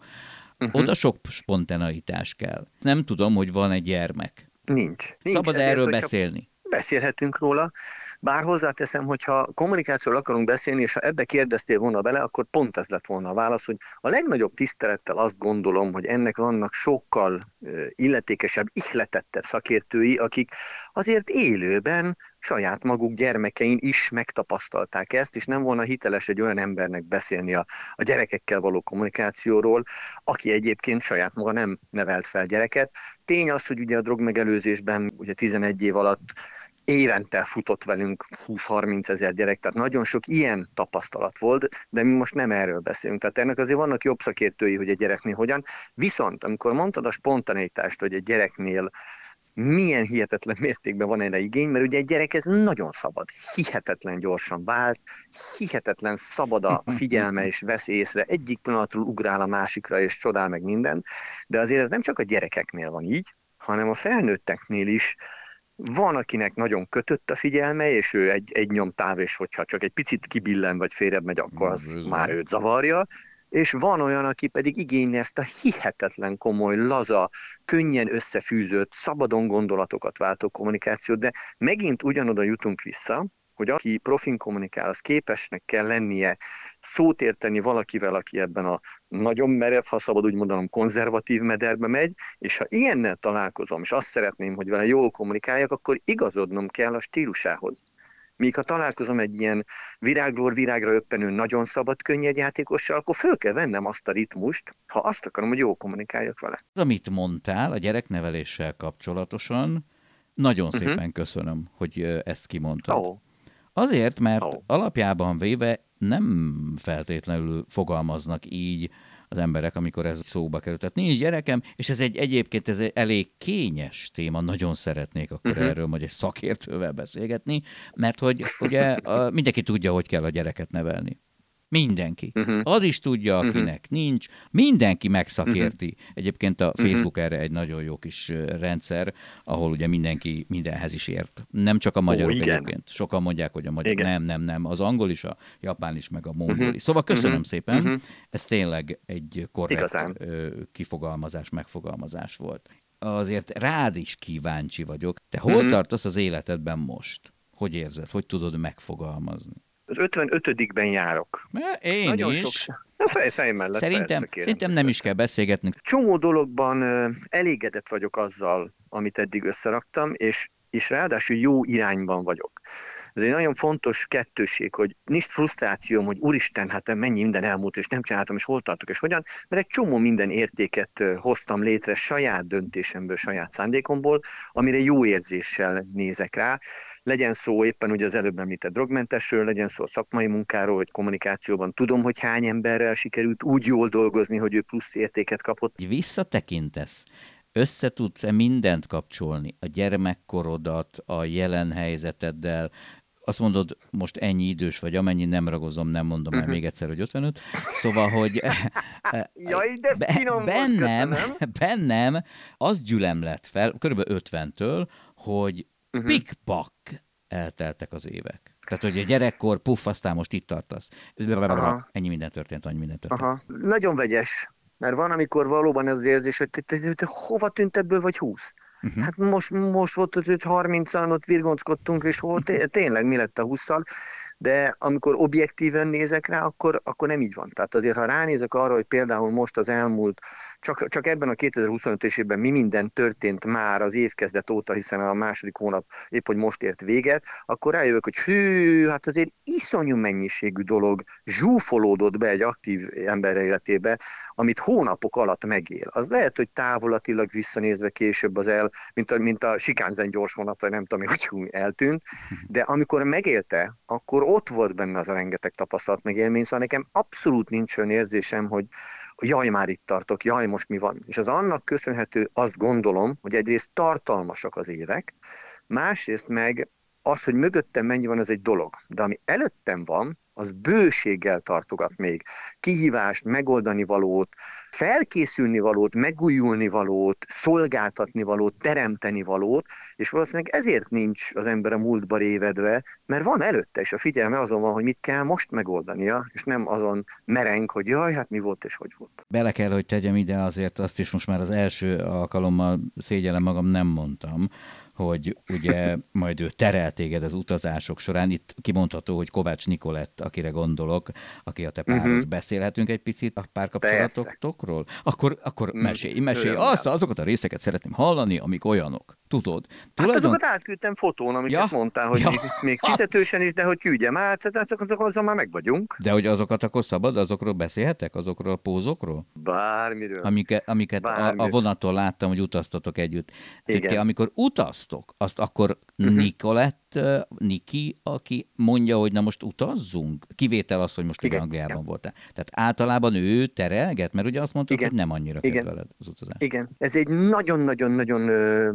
Uh-huh. Oda sok spontaneitás kell. Nem tudom, hogy van egy gyermek.
Nincs. Nincs.
Szabad
Ezért,
erről beszélni?
Beszélhetünk róla. Bár hozzáteszem, hogyha kommunikációról akarunk beszélni, és ha ebbe kérdeztél volna bele, akkor pont ez lett volna a válasz, hogy a legnagyobb tisztelettel azt gondolom, hogy ennek vannak sokkal illetékesebb, ihletettebb szakértői, akik azért élőben saját maguk gyermekein is megtapasztalták ezt, és nem volna hiteles egy olyan embernek beszélni a, a gyerekekkel való kommunikációról, aki egyébként saját maga nem nevelt fel gyereket. Tény az, hogy ugye a drogmegelőzésben ugye 11 év alatt évente futott velünk 20-30 ezer gyerek, tehát nagyon sok ilyen tapasztalat volt, de mi most nem erről beszélünk. Tehát ennek azért vannak jobb szakértői, hogy egy gyereknél hogyan. Viszont, amikor mondtad a spontanitást, hogy egy gyereknél milyen hihetetlen mértékben van erre igény, mert ugye egy gyerek ez nagyon szabad, hihetetlen gyorsan vált, hihetetlen szabad a <laughs> figyelme és vesz észre, egyik pillanatról ugrál a másikra és csodál meg minden, de azért ez nem csak a gyerekeknél van így, hanem a felnőtteknél is van, akinek nagyon kötött a figyelme, és ő egy, egy nyom táv, és hogyha csak egy picit kibillen, vagy félrebb megy, akkor az már őt zavarja. És van olyan, aki pedig igényli ezt a hihetetlen komoly, laza, könnyen összefűzött, szabadon gondolatokat váltó kommunikációt, de megint ugyanoda jutunk vissza, hogy aki profin kommunikál, az képesnek kell lennie szót érteni valakivel, aki ebben a nagyon merev, ha szabad úgy mondanom, konzervatív mederbe megy, és ha ilyennel találkozom, és azt szeretném, hogy vele jól kommunikáljak, akkor igazodnom kell a stílusához. Míg ha találkozom egy ilyen virágról virágra öppenő, nagyon szabad, könnyed játékossal, akkor föl kell vennem azt a ritmust, ha azt akarom, hogy jól kommunikáljak vele.
Az, amit mondtál a gyerekneveléssel kapcsolatosan, nagyon uh-huh. szépen köszönöm, hogy ezt kimondtad.
Oh.
Azért, mert
Oh.
alapjában véve nem feltétlenül fogalmaznak így az emberek, amikor ez szóba került. Tehát nincs gyerekem, és ez egy egyébként ez egy elég kényes téma, nagyon szeretnék akkor uh-huh. erről majd egy szakértővel beszélgetni, mert hogy ugye a, mindenki tudja, hogy kell a gyereket nevelni. Mindenki.
Uh-huh.
Az is tudja,
Mhm.
akinek nincs. Mindenki megszakérti. Egyébként a. Facebook erre egy nagyon jó kis rendszer, ahol ugye mindenki mindenhez is ért. Nem csak a magyarok
igen.
egyébként. Sokan mondják, hogy a magyar.
Igen.
Nem, nem, nem. Az angol is, a japán is, meg a mongol is. Szóval köszönöm
Mhm.
szépen.
Mhm.
Ez tényleg egy korrekt
Igazán.
kifogalmazás, megfogalmazás volt. Azért rád is kíváncsi vagyok. Te hol
Mhm.
tartasz az életedben most? Hogy érzed? Hogy tudod megfogalmazni?
Az 55-ben járok.
Mert Én
Nagyon
is.
sok. A fej, fej mellett.
Szerintem,
persze,
szerintem nem is kell beszélgetnünk.
Csomó dologban elégedett vagyok azzal, amit eddig összeraktam, és, és ráadásul jó irányban vagyok. Ez egy nagyon fontos kettőség, hogy nincs frusztrációm, hogy úristen, hát mennyi minden elmúlt, és nem csináltam, és hol tartok, és hogyan, mert egy csomó minden értéket hoztam létre saját döntésemből, saját szándékomból, amire jó érzéssel nézek rá. Legyen szó éppen ugye az előbb említett drogmentesről, legyen szó a szakmai munkáról, vagy kommunikációban. Tudom, hogy hány emberrel sikerült úgy jól dolgozni, hogy ő plusz értéket kapott.
Visszatekintesz, össze tudsz-e mindent kapcsolni, a gyermekkorodat, a jelen helyzeteddel, azt mondod, most ennyi idős vagy, amennyi nem ragozom, nem mondom el
Mhm.
még egyszer, hogy 55. Szóval, hogy <laughs>
Jaj, de volt,
bennem, bennem az gyülem lett fel, körülbelül 50-től, hogy
Mhm.
pikpak elteltek az évek. Tehát, hogy a gyerekkor, puff, aztán most itt tartasz.
Aha.
Ennyi minden történt, annyi minden történt.
Aha. Nagyon vegyes, mert van, amikor valóban ez az érzés, hogy te, te, te, te hova tűnt ebből vagy 20?
Uh-huh.
Hát most, most volt, hogy 30-an ott virgonckodtunk, és hol té- tényleg mi lett a 20 de amikor objektíven nézek rá, akkor, akkor nem így van. Tehát azért, ha ránézek arra, hogy például most az elmúlt, csak, csak ebben a 2025-es évben mi minden történt már az évkezdet óta, hiszen a második hónap épp, hogy most ért véget, akkor rájövök, hogy hű, hát azért iszonyú mennyiségű dolog zsúfolódott be egy aktív ember életébe, amit hónapok alatt megél. Az lehet, hogy távolatilag visszanézve később az el, mint a, mint a sikánzen gyors vonat, vagy nem tudom, hogy eltűnt, de amikor megélte, akkor ott volt benne az a rengeteg tapasztalat meg élmény, szóval nekem abszolút nincs olyan érzésem, hogy jaj, már itt tartok, jaj, most mi van. És az annak köszönhető, azt gondolom, hogy egyrészt tartalmasak az évek, másrészt meg az, hogy mögöttem mennyi van, az egy dolog. De ami előttem van, az bőséggel tartogat még kihívást, megoldani valót, felkészülni valót, megújulni valót, szolgáltatni valót, teremteni valót, és valószínűleg ezért nincs az ember a múltba révedve, mert van előtte, és a figyelme azon van, hogy mit kell most megoldania, és nem azon mereng, hogy jaj, hát mi volt és hogy volt.
Bele kell, hogy tegyem ide azért azt is most már az első alkalommal szégyellem magam nem mondtam, hogy ugye majd ő terel téged az utazások során. Itt kimondható, hogy Kovács Nikolett, akire gondolok, aki a te párod. Uh-huh. Beszélhetünk egy picit a párkapcsolatokról? Akkor, akkor mesélj, mesélj. Azt, azokat a részeket szeretném hallani, amik olyanok. Tudod?
Hát Tulajdon... azokat átküldtem fotón, amiket ja? mondtál, hogy ja. még, még fizetősen is, de hogy küldjem át, tehát azok, azzal már meg vagyunk.
De hogy azokat akkor szabad, azokról beszélhetek? Azokról a pózokról?
Bármiről.
Amiket, amiket Bármiről. A, a vonattól láttam, hogy utaztatok együtt. Igen. Tehát, amikor utaztok, azt akkor uh-huh. Nikolett, Niki, aki mondja, hogy na most utazzunk? Kivétel az, hogy most ugye Angliában Igen. voltál. Tehát általában ő terelget, mert ugye azt mondtad, Igen. hogy nem annyira Igen. kedveled az utazást.
Igen, ez egy nagyon-nagyon-nagyon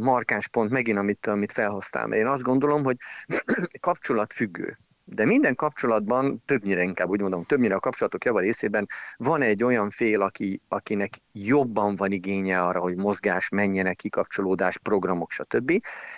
markáns pont megint, amit, amit felhoztál. Én azt gondolom, hogy <clears throat> kapcsolatfüggő. De minden kapcsolatban, többnyire inkább úgy mondom, többnyire a kapcsolatok java részében van egy olyan fél, aki, akinek jobban van igénye arra, hogy mozgás, menjenek, kikapcsolódás, programok, stb.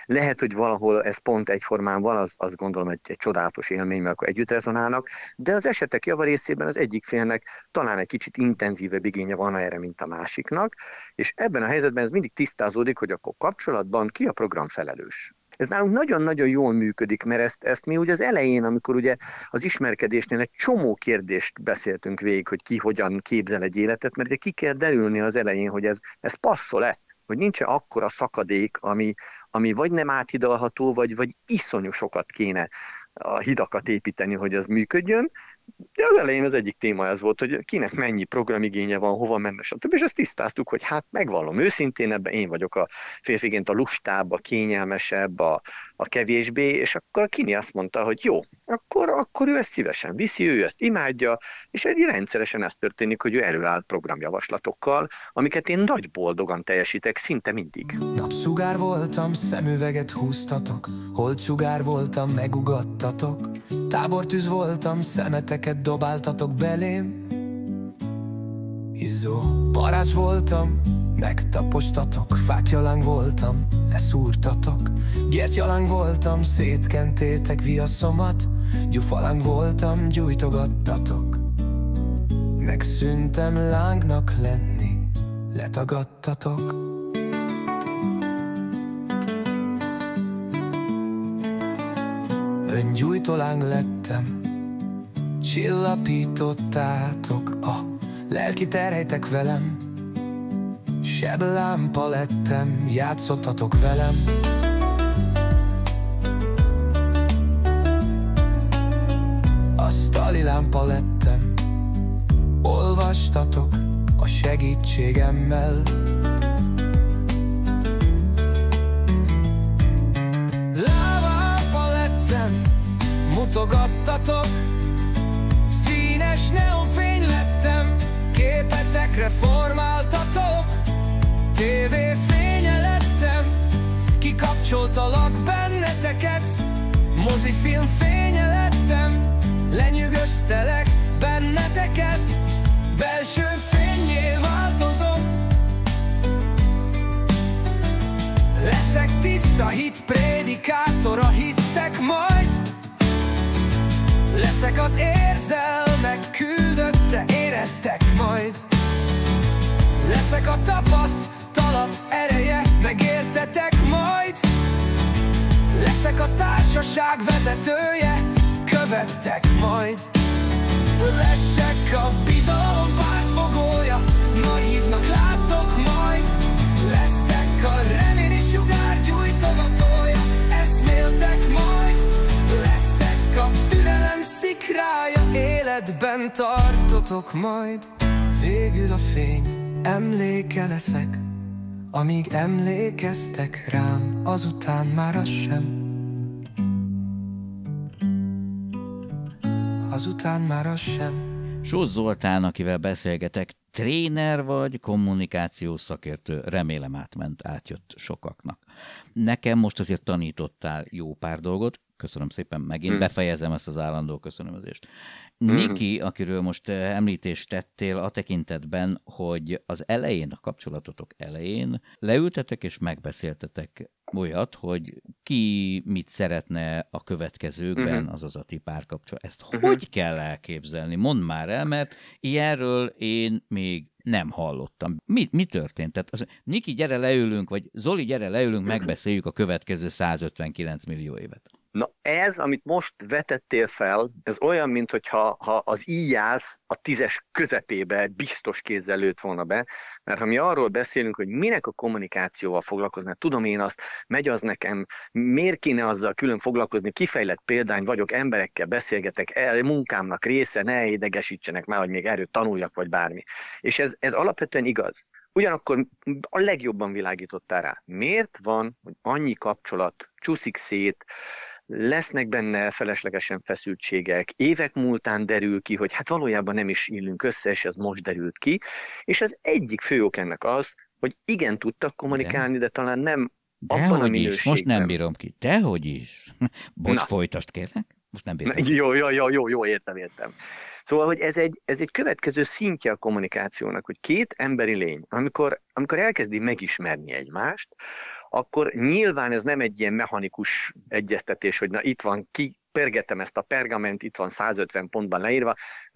Lehet, hogy valahol ez pont egyformán van, az, azt gondolom egy, egy csodálatos élmény, mert akkor együtt rezonálnak, de az esetek java részében az egyik félnek talán egy kicsit intenzívebb igénye van erre, mint a másiknak, és ebben a helyzetben ez mindig tisztázódik, hogy akkor kapcsolatban ki a program felelős. Ez nálunk nagyon-nagyon jól működik, mert ezt, ezt mi ugye az elején, amikor ugye az ismerkedésnél egy csomó kérdést beszéltünk végig, hogy ki hogyan képzel egy életet, mert ugye ki kell derülni az elején, hogy ez, ez passzol-e, hogy nincs-e akkora szakadék, ami, ami vagy nem áthidalható, vagy, vagy iszonyú sokat kéne a hidakat építeni, hogy az működjön, de az elején az egyik téma ez volt, hogy kinek mennyi programigénye van, hova menne, stb. És ezt tisztáztuk, hogy hát megvallom őszintén, ebben én vagyok a férfigént a lustább, a kényelmesebb, a, a kevésbé, és akkor a Kini azt mondta, hogy jó, akkor, akkor ő ezt szívesen viszi, ő ezt imádja, és egy rendszeresen ez történik, hogy ő előáll programjavaslatokkal, amiket én nagy boldogan teljesítek szinte mindig.
Napsugár voltam, szemüveget húztatok, holtsugár voltam, megugattatok, tábortűz voltam, szemeteket dobáltatok belém. Izzó, parás voltam, Megtapostatok, fákjaláng voltam, leszúrtatok. Gyertyaláng voltam, szétkentétek viaszomat. Gyufaláng voltam, gyújtogattatok. Megszűntem lángnak lenni, letagadtatok. Öngyújtoláng lettem, csillapítottátok. A lelki terhelytek velem Sebb lámpa lettem, játszottatok velem. Asztali lámpa lettem, olvastatok a segítségemmel. Lávápa lettem, mutogattatok Színes neonfény lettem, képetekre formáltatok TV fénye lettem Kikapcsoltalak benneteket. Mozifilm fénye lettem Lenyűgöztelek benneteket. Belső fényé változom. Leszek tiszta hit prédikátora Hisztek majd. Leszek az érzelmek küldötte Éreztek majd. Leszek a tapasz ereje Megértetek majd. Leszek a társaság vezetője Követtek majd. Leszek a bizalom pártfogója Naívnak láttok majd. Leszek a remény sugár gyújtogatója Eszméltek majd. Leszek a türelem szikrája Életben tartotok majd. Végül a fény emléke leszek amíg emlékeztek rám, azután már az sem Azután már az sem
Sós Zoltán, akivel beszélgetek, tréner vagy kommunikációs szakértő, remélem átment, átjött sokaknak. Nekem most azért tanítottál jó pár dolgot, Köszönöm szépen, megint
Hmm.
befejezem ezt az állandó köszönömözést.
Hmm.
Niki, akiről most eh, említést tettél a tekintetben, hogy az elején, a kapcsolatotok elején leültetek és megbeszéltetek olyat, hogy ki mit szeretne a következőkben,
Mhm.
azaz a ti párkapcsolat. Ezt
Mhm.
hogy kell elképzelni? Mondd már el, mert ilyenről én még nem hallottam. Mi, mi történt? Tehát az, Niki, gyere leülünk, vagy Zoli, gyere leülünk, megbeszéljük a következő 159 millió évet.
Na ez, amit most vetettél fel, ez olyan, mint hogyha ha az íjász a tízes közepébe biztos kézzel lőtt volna be, mert ha mi arról beszélünk, hogy minek a kommunikációval foglalkozni, tudom én azt, megy az nekem, miért kéne azzal külön foglalkozni, kifejlett példány vagyok, emberekkel beszélgetek, el, munkámnak része, ne idegesítsenek már, hogy még erőt tanuljak, vagy bármi. És ez, ez alapvetően igaz. Ugyanakkor a legjobban világítottál rá. Miért van, hogy annyi kapcsolat csúszik szét, lesznek benne feleslegesen feszültségek, évek múltán derül ki, hogy hát valójában nem is illünk össze, és ez most derült ki, és az egyik fő ok ennek az, hogy igen tudtak kommunikálni, de talán nem abban a
Dehogy is, most nem bírom ki. Dehogy is. <laughs> Bocs,
Na.
folytasd kérlek. Most nem bírom.
Jó, jó, jó, jó, jó, értem, értem. Szóval, hogy ez egy, ez egy következő szintje a kommunikációnak, hogy két emberi lény, amikor, amikor elkezdi megismerni egymást, akkor nyilván ez nem egy ilyen mechanikus egyeztetés, hogy na itt van, ki pergetem ezt a pergament, itt van 150 pontban leírva,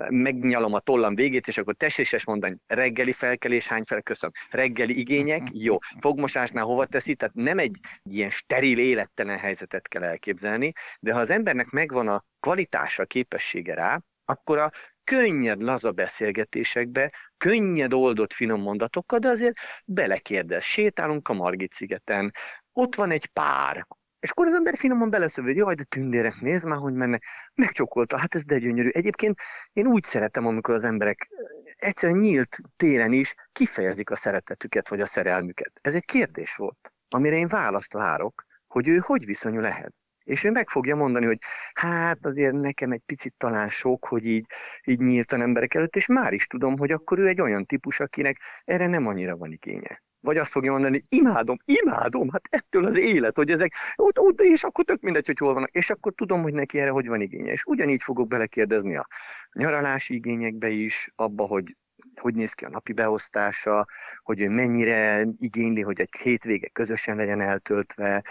megnyalom a tollam végét, és akkor tesséses mondani, reggeli felkelés, hány fel, köszönöm. Reggeli igények, jó. Fogmosásnál hova teszi, tehát nem egy ilyen steril, élettelen helyzetet kell elképzelni, de ha az embernek megvan a kvalitása, képessége rá, akkor a könnyed, laza beszélgetésekbe, könnyed, oldott, finom mondatokkal, de azért belekérdez. Sétálunk a Margit szigeten, ott van egy pár, és akkor az ember finoman beleszövő, hogy jaj, de tündérek, nézd már, hogy mennek. Megcsokolta, hát ez de gyönyörű. Egyébként én úgy szeretem, amikor az emberek egyszerűen nyílt téren is kifejezik a szeretetüket, vagy a szerelmüket. Ez egy kérdés volt, amire én választ várok, hogy ő hogy viszonyul ehhez. És ő meg fogja mondani, hogy hát azért nekem egy picit talán sok, hogy így, így nyíltan emberek előtt, és már is tudom, hogy akkor ő egy olyan típus, akinek erre nem annyira van igénye. Vagy azt fogja mondani, hogy imádom, imádom, hát ettől az élet, hogy ezek, ott, ott, és akkor tök mindegy, hogy hol vannak, és akkor tudom, hogy neki erre hogy van igénye. És ugyanígy fogok belekérdezni a nyaralási igényekbe is, abba, hogy hogy néz ki a napi beosztása, hogy ő mennyire igényli, hogy egy hétvége közösen legyen eltöltve,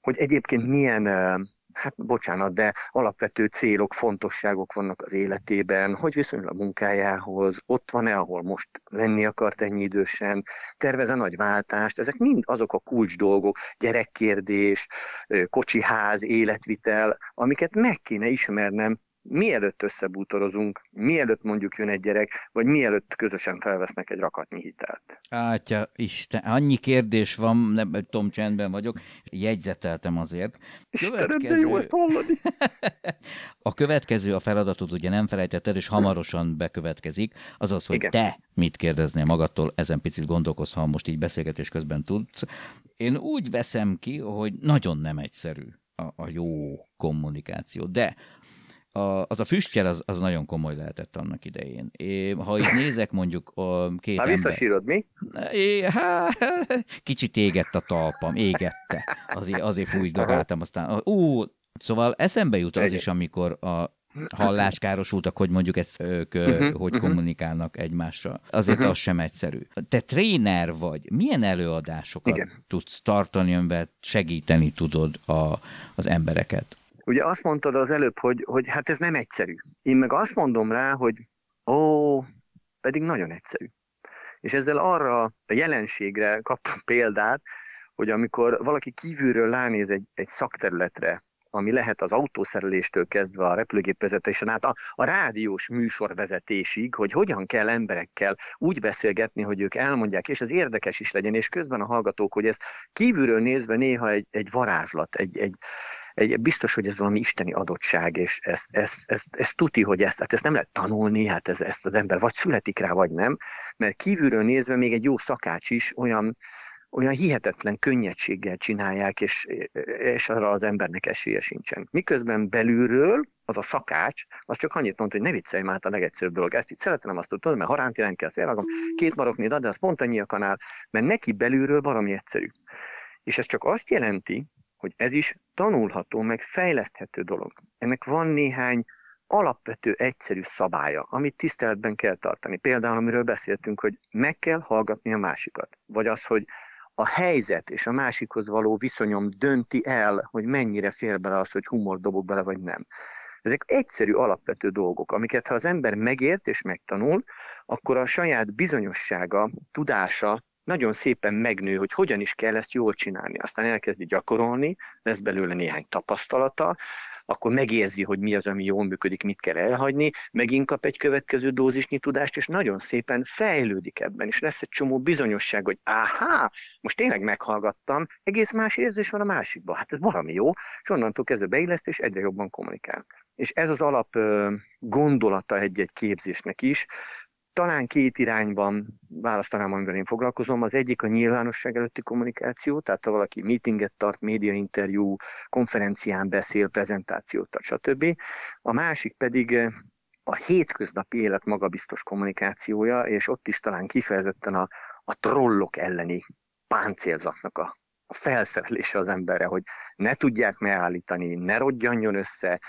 hogy egyébként milyen, ö, hát bocsánat, de alapvető célok, fontosságok vannak az életében, hogy viszonyul a munkájához, ott van-e, ahol most lenni akart ennyi idősen, tervez nagy váltást, ezek mind azok a kulcs dolgok, gyerekkérdés, kocsiház, életvitel, amiket meg kéne ismernem, mielőtt összebútorozunk, mielőtt mondjuk jön egy gyerek, vagy mielőtt közösen felvesznek egy rakatnyi hitelt.
Átya, Isten, annyi kérdés van, nem tudom, csendben vagyok, jegyzeteltem azért.
Istenem, de jó ezt hallani! <laughs>
a következő a feladatod, ugye nem felejtetted, és hamarosan bekövetkezik, az az, hogy
Igen.
te mit kérdeznél magadtól, ezen picit gondolkozz, ha most így beszélgetés közben tudsz. Én úgy veszem ki, hogy nagyon nem egyszerű a, a jó kommunikáció, de a, az a füstjel az, az nagyon komoly lehetett annak idején. É, ha így nézek mondjuk a két
Már
ember...
visszasírod, mi?
É, há, kicsit égett a talpam, égette. Azért, azért fújtgáltam, aztán ú, szóval eszembe jut az is, amikor a halláskárosultak, hogy mondjuk ezt ők, ö,
Mhm,
hogy
mhm.
kommunikálnak egymással. Azért
Mhm.
az sem egyszerű. Te tréner vagy, milyen előadásokat
Igen.
tudsz tartani, amivel segíteni tudod a, az embereket?
Ugye azt mondtad az előbb, hogy, hogy hát ez nem egyszerű. Én meg azt mondom rá, hogy ó, pedig nagyon egyszerű. És ezzel arra a jelenségre kaptam példát, hogy amikor valaki kívülről ránéz egy, egy szakterületre, ami lehet az autószereléstől kezdve a repülőgépvezetésen át a, a rádiós műsorvezetésig, hogy hogyan kell emberekkel úgy beszélgetni, hogy ők elmondják, és ez érdekes is legyen, és közben a hallgatók, hogy ez kívülről nézve néha egy, egy varázslat, egy, egy, egy, biztos, hogy ez valami isteni adottság, és ez, ez, ez, ez tuti, hogy ezt, hát ezt nem lehet tanulni, hát ez, ezt az ember vagy születik rá, vagy nem, mert kívülről nézve még egy jó szakács is olyan, olyan hihetetlen könnyedséggel csinálják, és, és arra az embernek esélye sincsen. Miközben belülről az a szakács, az csak annyit mondta, hogy ne viccelj már, a legegyszerűbb dolog. Ezt itt szeretem, azt tudod, mert haránti nem kell félragom, két maroknyi, de az pont annyi a kanál, mert neki belülről valami egyszerű. És ez csak azt jelenti, hogy ez is tanulható, meg fejleszthető dolog. Ennek van néhány alapvető, egyszerű szabálya, amit tiszteletben kell tartani. Például, amiről beszéltünk, hogy meg kell hallgatni a másikat. Vagy az, hogy a helyzet és a másikhoz való viszonyom dönti el, hogy mennyire fér bele az, hogy humor dobok bele, vagy nem. Ezek egyszerű, alapvető dolgok, amiket ha az ember megért és megtanul, akkor a saját bizonyossága, tudása nagyon szépen megnő, hogy hogyan is kell ezt jól csinálni. Aztán elkezdi gyakorolni, lesz belőle néhány tapasztalata, akkor megérzi, hogy mi az, ami jól működik, mit kell elhagyni, megint kap egy következő dózisnyi tudást, és nagyon szépen fejlődik ebben, és lesz egy csomó bizonyosság, hogy áhá, most tényleg meghallgattam, egész más érzés van a másikban, hát ez valami jó, és onnantól kezdve beilleszt, és egyre jobban kommunikál. És ez az alap gondolata egy-egy képzésnek is, talán két irányban választanám, amivel én foglalkozom. Az egyik a nyilvánosság előtti kommunikáció, tehát ha valaki meetinget tart, médiainterjú, konferencián beszél, prezentációt tart, stb. A másik pedig eh, a hétköznapi élet magabiztos kommunikációja, és ott is talán kifejezetten a, a trollok elleni páncélzatnak a, a felszerelése az emberre, hogy ne tudják megállítani, ne rodjanjon össze,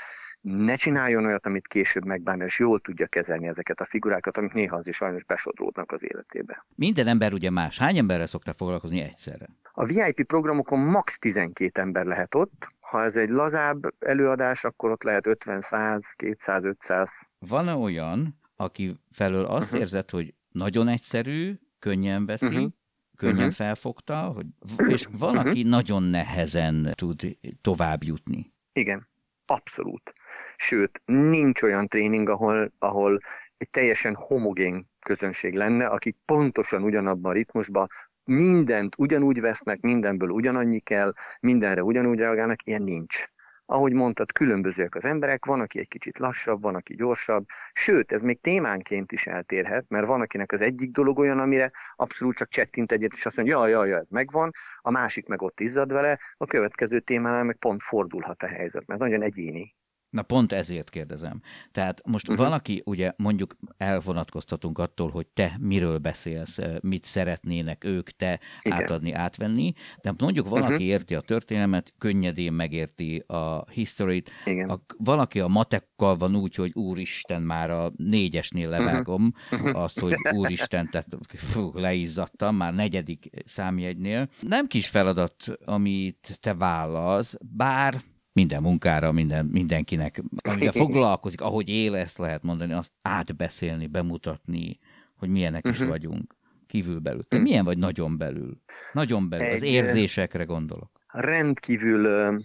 ne csináljon olyat, amit később megbán, és jól tudja kezelni ezeket a figurákat, amik néha azért sajnos besodródnak az életébe.
Minden ember ugye más. Hány emberrel szoktál foglalkozni egyszerre?
A VIP programokon max. 12 ember lehet ott. Ha ez egy lazább előadás, akkor ott lehet 50, 100, 200, 500.
Van-e olyan, aki felől azt uh-huh. érzed, hogy nagyon egyszerű, könnyen veszi, uh-huh. könnyen uh-huh. felfogta, hogy, és van, uh-huh. aki nagyon nehezen tud tovább jutni?
Igen, abszolút. Sőt, nincs olyan tréning, ahol, ahol egy teljesen homogén közönség lenne, akik pontosan ugyanabban a ritmusban mindent ugyanúgy vesznek, mindenből ugyanannyi kell, mindenre ugyanúgy reagálnak, ilyen nincs. Ahogy mondtad, különbözőek az emberek, van, aki egy kicsit lassabb, van, aki gyorsabb, sőt, ez még témánként is eltérhet, mert van, akinek az egyik dolog olyan, amire abszolút csak csettint egyet, és azt mondja, ja, ja, ja, ez megvan, a másik meg ott izzad vele, a következő témánál meg pont fordulhat a helyzet, mert nagyon egyéni.
Na pont ezért kérdezem. Tehát most uh-huh. valaki, ugye mondjuk elvonatkoztatunk attól, hogy te miről beszélsz, mit szeretnének ők te Igen. átadni, átvenni, de mondjuk valaki uh-huh. érti a történelmet, könnyedén megérti a history-t, Igen. A, valaki a matekkal van úgy, hogy úristen, már a négyesnél mhm. levágom uh-huh. azt, hogy <laughs> úristen, tehát fú, leizzadtam, már negyedik számjegynél. Nem kis feladat, amit te válasz, bár minden munkára, minden, mindenkinek, amivel <laughs> foglalkozik, ahogy él, ezt lehet mondani, azt átbeszélni, bemutatni, hogy milyenek uh-huh. is mhm. vagyunk kívülbelül. Te uh-huh. milyen vagy nagyon belül? Nagyon belül, Egy, az érzésekre gondolok.
Rendkívül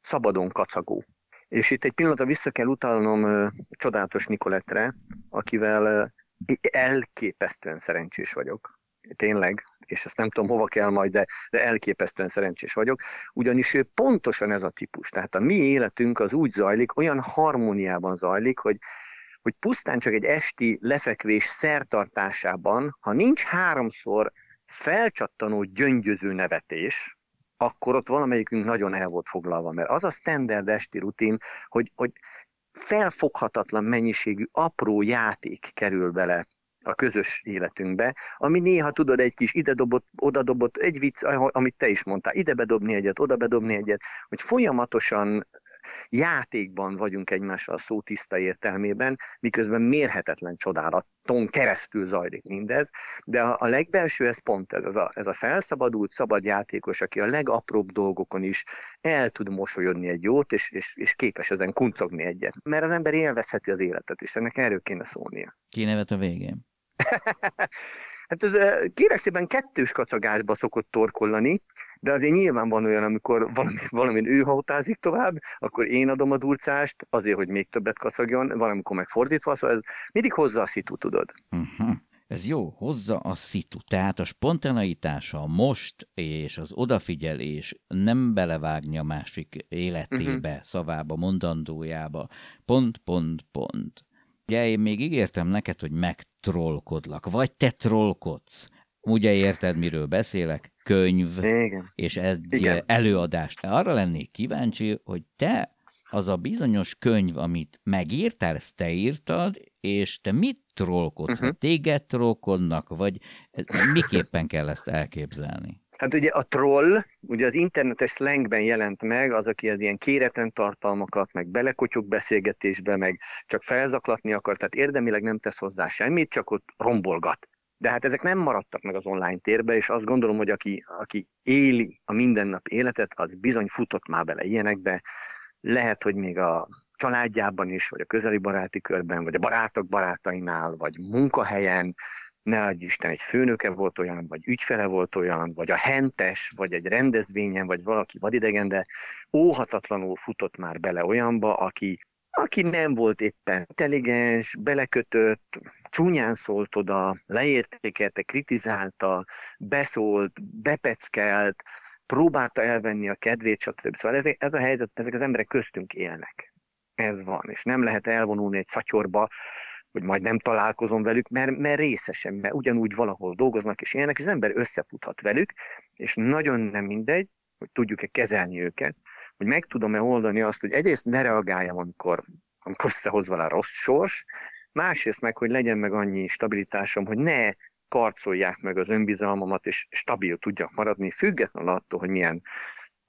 szabadon kacagó. És itt egy pillanatra vissza kell utalnom uh, csodálatos Nikolettre, akivel uh, elképesztően szerencsés vagyok. Tényleg, és ezt nem tudom hova kell majd, de, de elképesztően szerencsés vagyok, ugyanis ő pontosan ez a típus. Tehát a mi életünk az úgy zajlik, olyan harmóniában zajlik, hogy hogy pusztán csak egy esti lefekvés szertartásában, ha nincs háromszor felcsattanó gyöngyöző nevetés, akkor ott valamelyikünk nagyon el volt foglalva, mert az a standard esti rutin, hogy, hogy felfoghatatlan mennyiségű apró játék kerül bele a közös életünkbe, ami néha tudod egy kis ide dobott, oda dobott, egy vicc, amit te is mondtál, ide bedobni egyet, oda bedobni egyet, hogy folyamatosan játékban vagyunk egymással szó tiszta értelmében, miközben mérhetetlen csodálaton keresztül zajlik mindez, de a, legbelső ez pont ez, ez a, ez a felszabadult, szabad játékos, aki a legapróbb dolgokon is el tud mosolyodni egy jót, és, és, és képes ezen kuncogni egyet. Mert az ember élvezheti az életet, és ennek erről kéne szólnia.
Ki nevet a végén? <laughs>
hát ez kérek szépen kettős kacagásba szokott torkollani, de azért nyilván van olyan, amikor valami, valamin ő hautázik tovább, akkor én adom a durcást azért, hogy még többet kacagjon, valamikor megfordítva, szóval ez mindig hozza a szitu, tudod.
Uh-huh. Ez jó, hozza a szitu. Tehát a spontaneitása, a most és az odafigyelés nem belevágni a másik életébe, uh-huh. szavába, mondandójába. Pont, pont, pont. Ugye én még ígértem neked, hogy megtrollkodlak, vagy te trollkodsz. Ugye érted, miről beszélek? Könyv,
Igen.
és egy Igen. előadást. Arra lennék kíváncsi, hogy te az a bizonyos könyv, amit megírtál, ezt te írtad, és te mit trollkodsz? Uh-huh. Téged trollkodnak, vagy miképpen kell ezt elképzelni?
Hát ugye a troll, ugye az internetes slangben jelent meg, az, aki az ilyen kéretlen tartalmakat, meg belekotyog beszélgetésbe, meg csak felzaklatni akar, tehát érdemileg nem tesz hozzá semmit, csak ott rombolgat. De hát ezek nem maradtak meg az online térbe, és azt gondolom, hogy aki, aki éli a mindennap életet, az bizony futott már bele ilyenekbe. Lehet, hogy még a családjában is, vagy a közeli baráti körben, vagy a barátok barátainál, vagy munkahelyen, ne adj Isten, egy főnöke volt olyan, vagy ügyfele volt olyan, vagy a hentes, vagy egy rendezvényen, vagy valaki vadidegen, de óhatatlanul futott már bele olyanba, aki, aki nem volt éppen intelligens, belekötött, csúnyán szólt oda, leértékelte, kritizálta, beszólt, bepeckelt, próbálta elvenni a kedvét, stb. Szóval ez, ez a helyzet, ezek az emberek köztünk élnek. Ez van, és nem lehet elvonulni egy szatyorba, hogy majd nem találkozom velük, mert, mert részesen, mert ugyanúgy valahol dolgoznak és ilyenek, és az ember összefuthat velük, és nagyon nem mindegy, hogy tudjuk-e kezelni őket, hogy meg tudom-e oldani azt, hogy egyrészt ne reagáljam, amikor, amikor összehoz vele rossz sors, másrészt meg, hogy legyen meg annyi stabilitásom, hogy ne karcolják meg az önbizalmamat, és stabil tudjak maradni, függetlenül attól, hogy milyen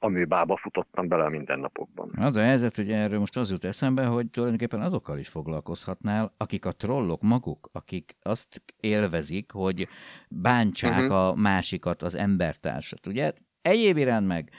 amőbába futottam bele a mindennapokban.
Az a helyzet, hogy erről most az jut eszembe, hogy tulajdonképpen azokkal is foglalkozhatnál, akik a trollok maguk, akik azt élvezik, hogy bántsák uh-huh. a másikat, az embertársat. Ugye egyéb iránt meg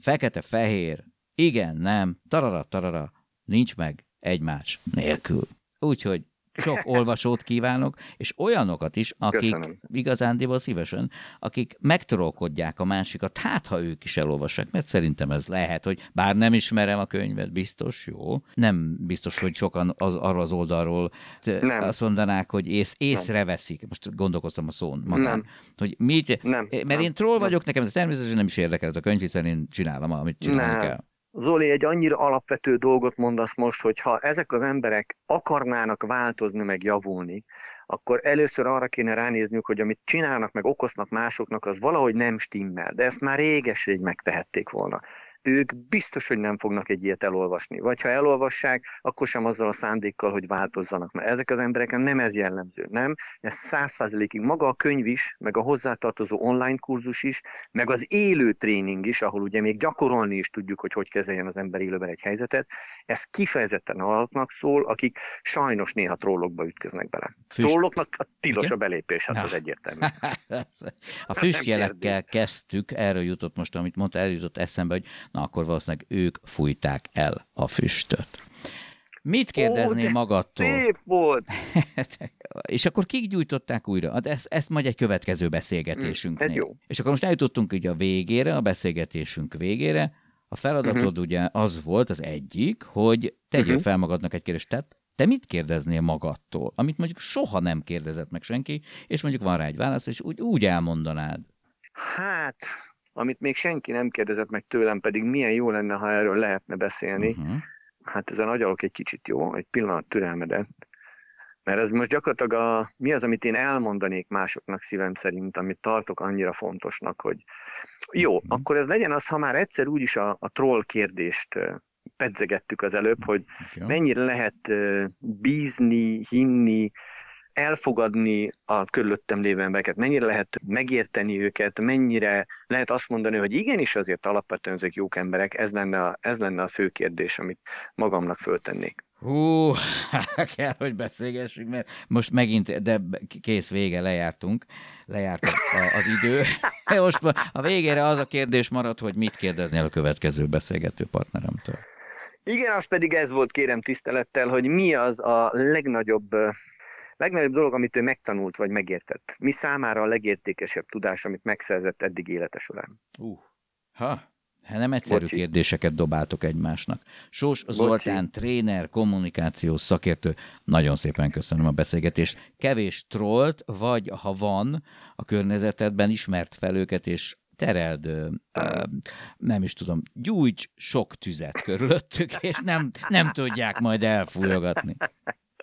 fekete-fehér, igen, nem, tarara, tarara, nincs meg egymás nélkül. Úgyhogy sok olvasót kívánok, és olyanokat is, akik Köszönöm. igazándiból szívesen, akik megtorolkodják a másikat, hát ha ők is elolvassák, mert szerintem ez lehet, hogy bár nem ismerem a könyvet, biztos jó, nem biztos, hogy sokan az, arra az oldalról nem. azt mondanák, hogy ész, észreveszik, most gondolkoztam a szón magán, nem. hogy mit, nem. mert nem. én troll vagyok, nekem ez természetesen nem is érdekel ez a könyv, hiszen én csinálom, amit csinálni nem. kell.
Zoli, egy annyira alapvető dolgot mondasz most, hogy ha ezek az emberek akarnának változni, meg javulni, akkor először arra kéne ránézniük, hogy amit csinálnak, meg okoznak másoknak, az valahogy nem stimmel. De ezt már réges-rég megtehették volna ők biztos, hogy nem fognak egy ilyet elolvasni. Vagy ha elolvassák, akkor sem azzal a szándékkal, hogy változzanak. Mert ezek az embereken nem ez jellemző, nem? Ez száz százalékig maga a könyv is, meg a hozzátartozó online kurzus is, meg az élő tréning is, ahol ugye még gyakorolni is tudjuk, hogy hogy kezeljen az ember élőben egy helyzetet. Ez kifejezetten alapnak szól, akik sajnos néha trollokba ütköznek bele. Füst... Trolloknak a tilos a belépés, hát az egyértelmű. <laughs>
a füstjelekkel kezdtük, erről jutott most, amit mondta, eljutott eszembe, hogy na akkor valószínűleg ők fújták el a füstöt. Mit kérdeznél Ó, magadtól?
Szép volt! <laughs>
és akkor kik gyújtották újra? Hát ezt, ezt majd egy következő beszélgetésünk.
Mm, ez jó.
És akkor most eljutottunk ugye a végére, a beszélgetésünk végére. A feladatod uh-huh. ugye az volt az egyik, hogy tegyél uh-huh. fel magadnak egy kérdést. Tehát te mit kérdeznél magadtól, amit mondjuk soha nem kérdezett meg senki, és mondjuk van rá egy válasz, és úgy, úgy elmondanád.
Hát, amit még senki nem kérdezett meg tőlem, pedig milyen jó lenne, ha erről lehetne beszélni. Uh-huh. Hát ezen agyalok egy kicsit jó, egy pillanat türelmedet. Mert ez most gyakorlatilag a, mi az, amit én elmondanék másoknak szívem szerint, amit tartok annyira fontosnak, hogy jó, uh-huh. akkor ez legyen az, ha már egyszer úgyis a, a troll kérdést pedzegettük az előbb, hogy mennyire lehet bízni, hinni, elfogadni a körülöttem lévő embereket, mennyire lehet megérteni őket, mennyire lehet azt mondani, hogy igenis azért alapvetően ezek jók emberek, ez lenne a, ez lenne a fő kérdés, amit magamnak föltennék.
Hú, <laughs> kell, hogy beszélgessünk, mert most megint, de kész vége, lejártunk, lejárt az idő. <laughs> Most a végére az a kérdés maradt, hogy mit kérdeznél a következő beszélgető partneremtől.
Igen, az pedig ez volt, kérem tisztelettel, hogy mi az a legnagyobb legnagyobb dolog, amit ő megtanult vagy megértett. Mi számára a legértékesebb tudás, amit megszerzett eddig élete során?
Uh, ha, Hát nem egyszerű Bocsi. kérdéseket dobáltok egymásnak. Sós Zoltán, Bocsi. tréner, kommunikációs szakértő, nagyon szépen köszönöm a beszélgetést. Kevés trollt, vagy ha van a környezetedben, ismert fel őket, és tereld, uh, nem is tudom, gyújts sok tüzet körülöttük, és nem, nem tudják majd elfújogatni.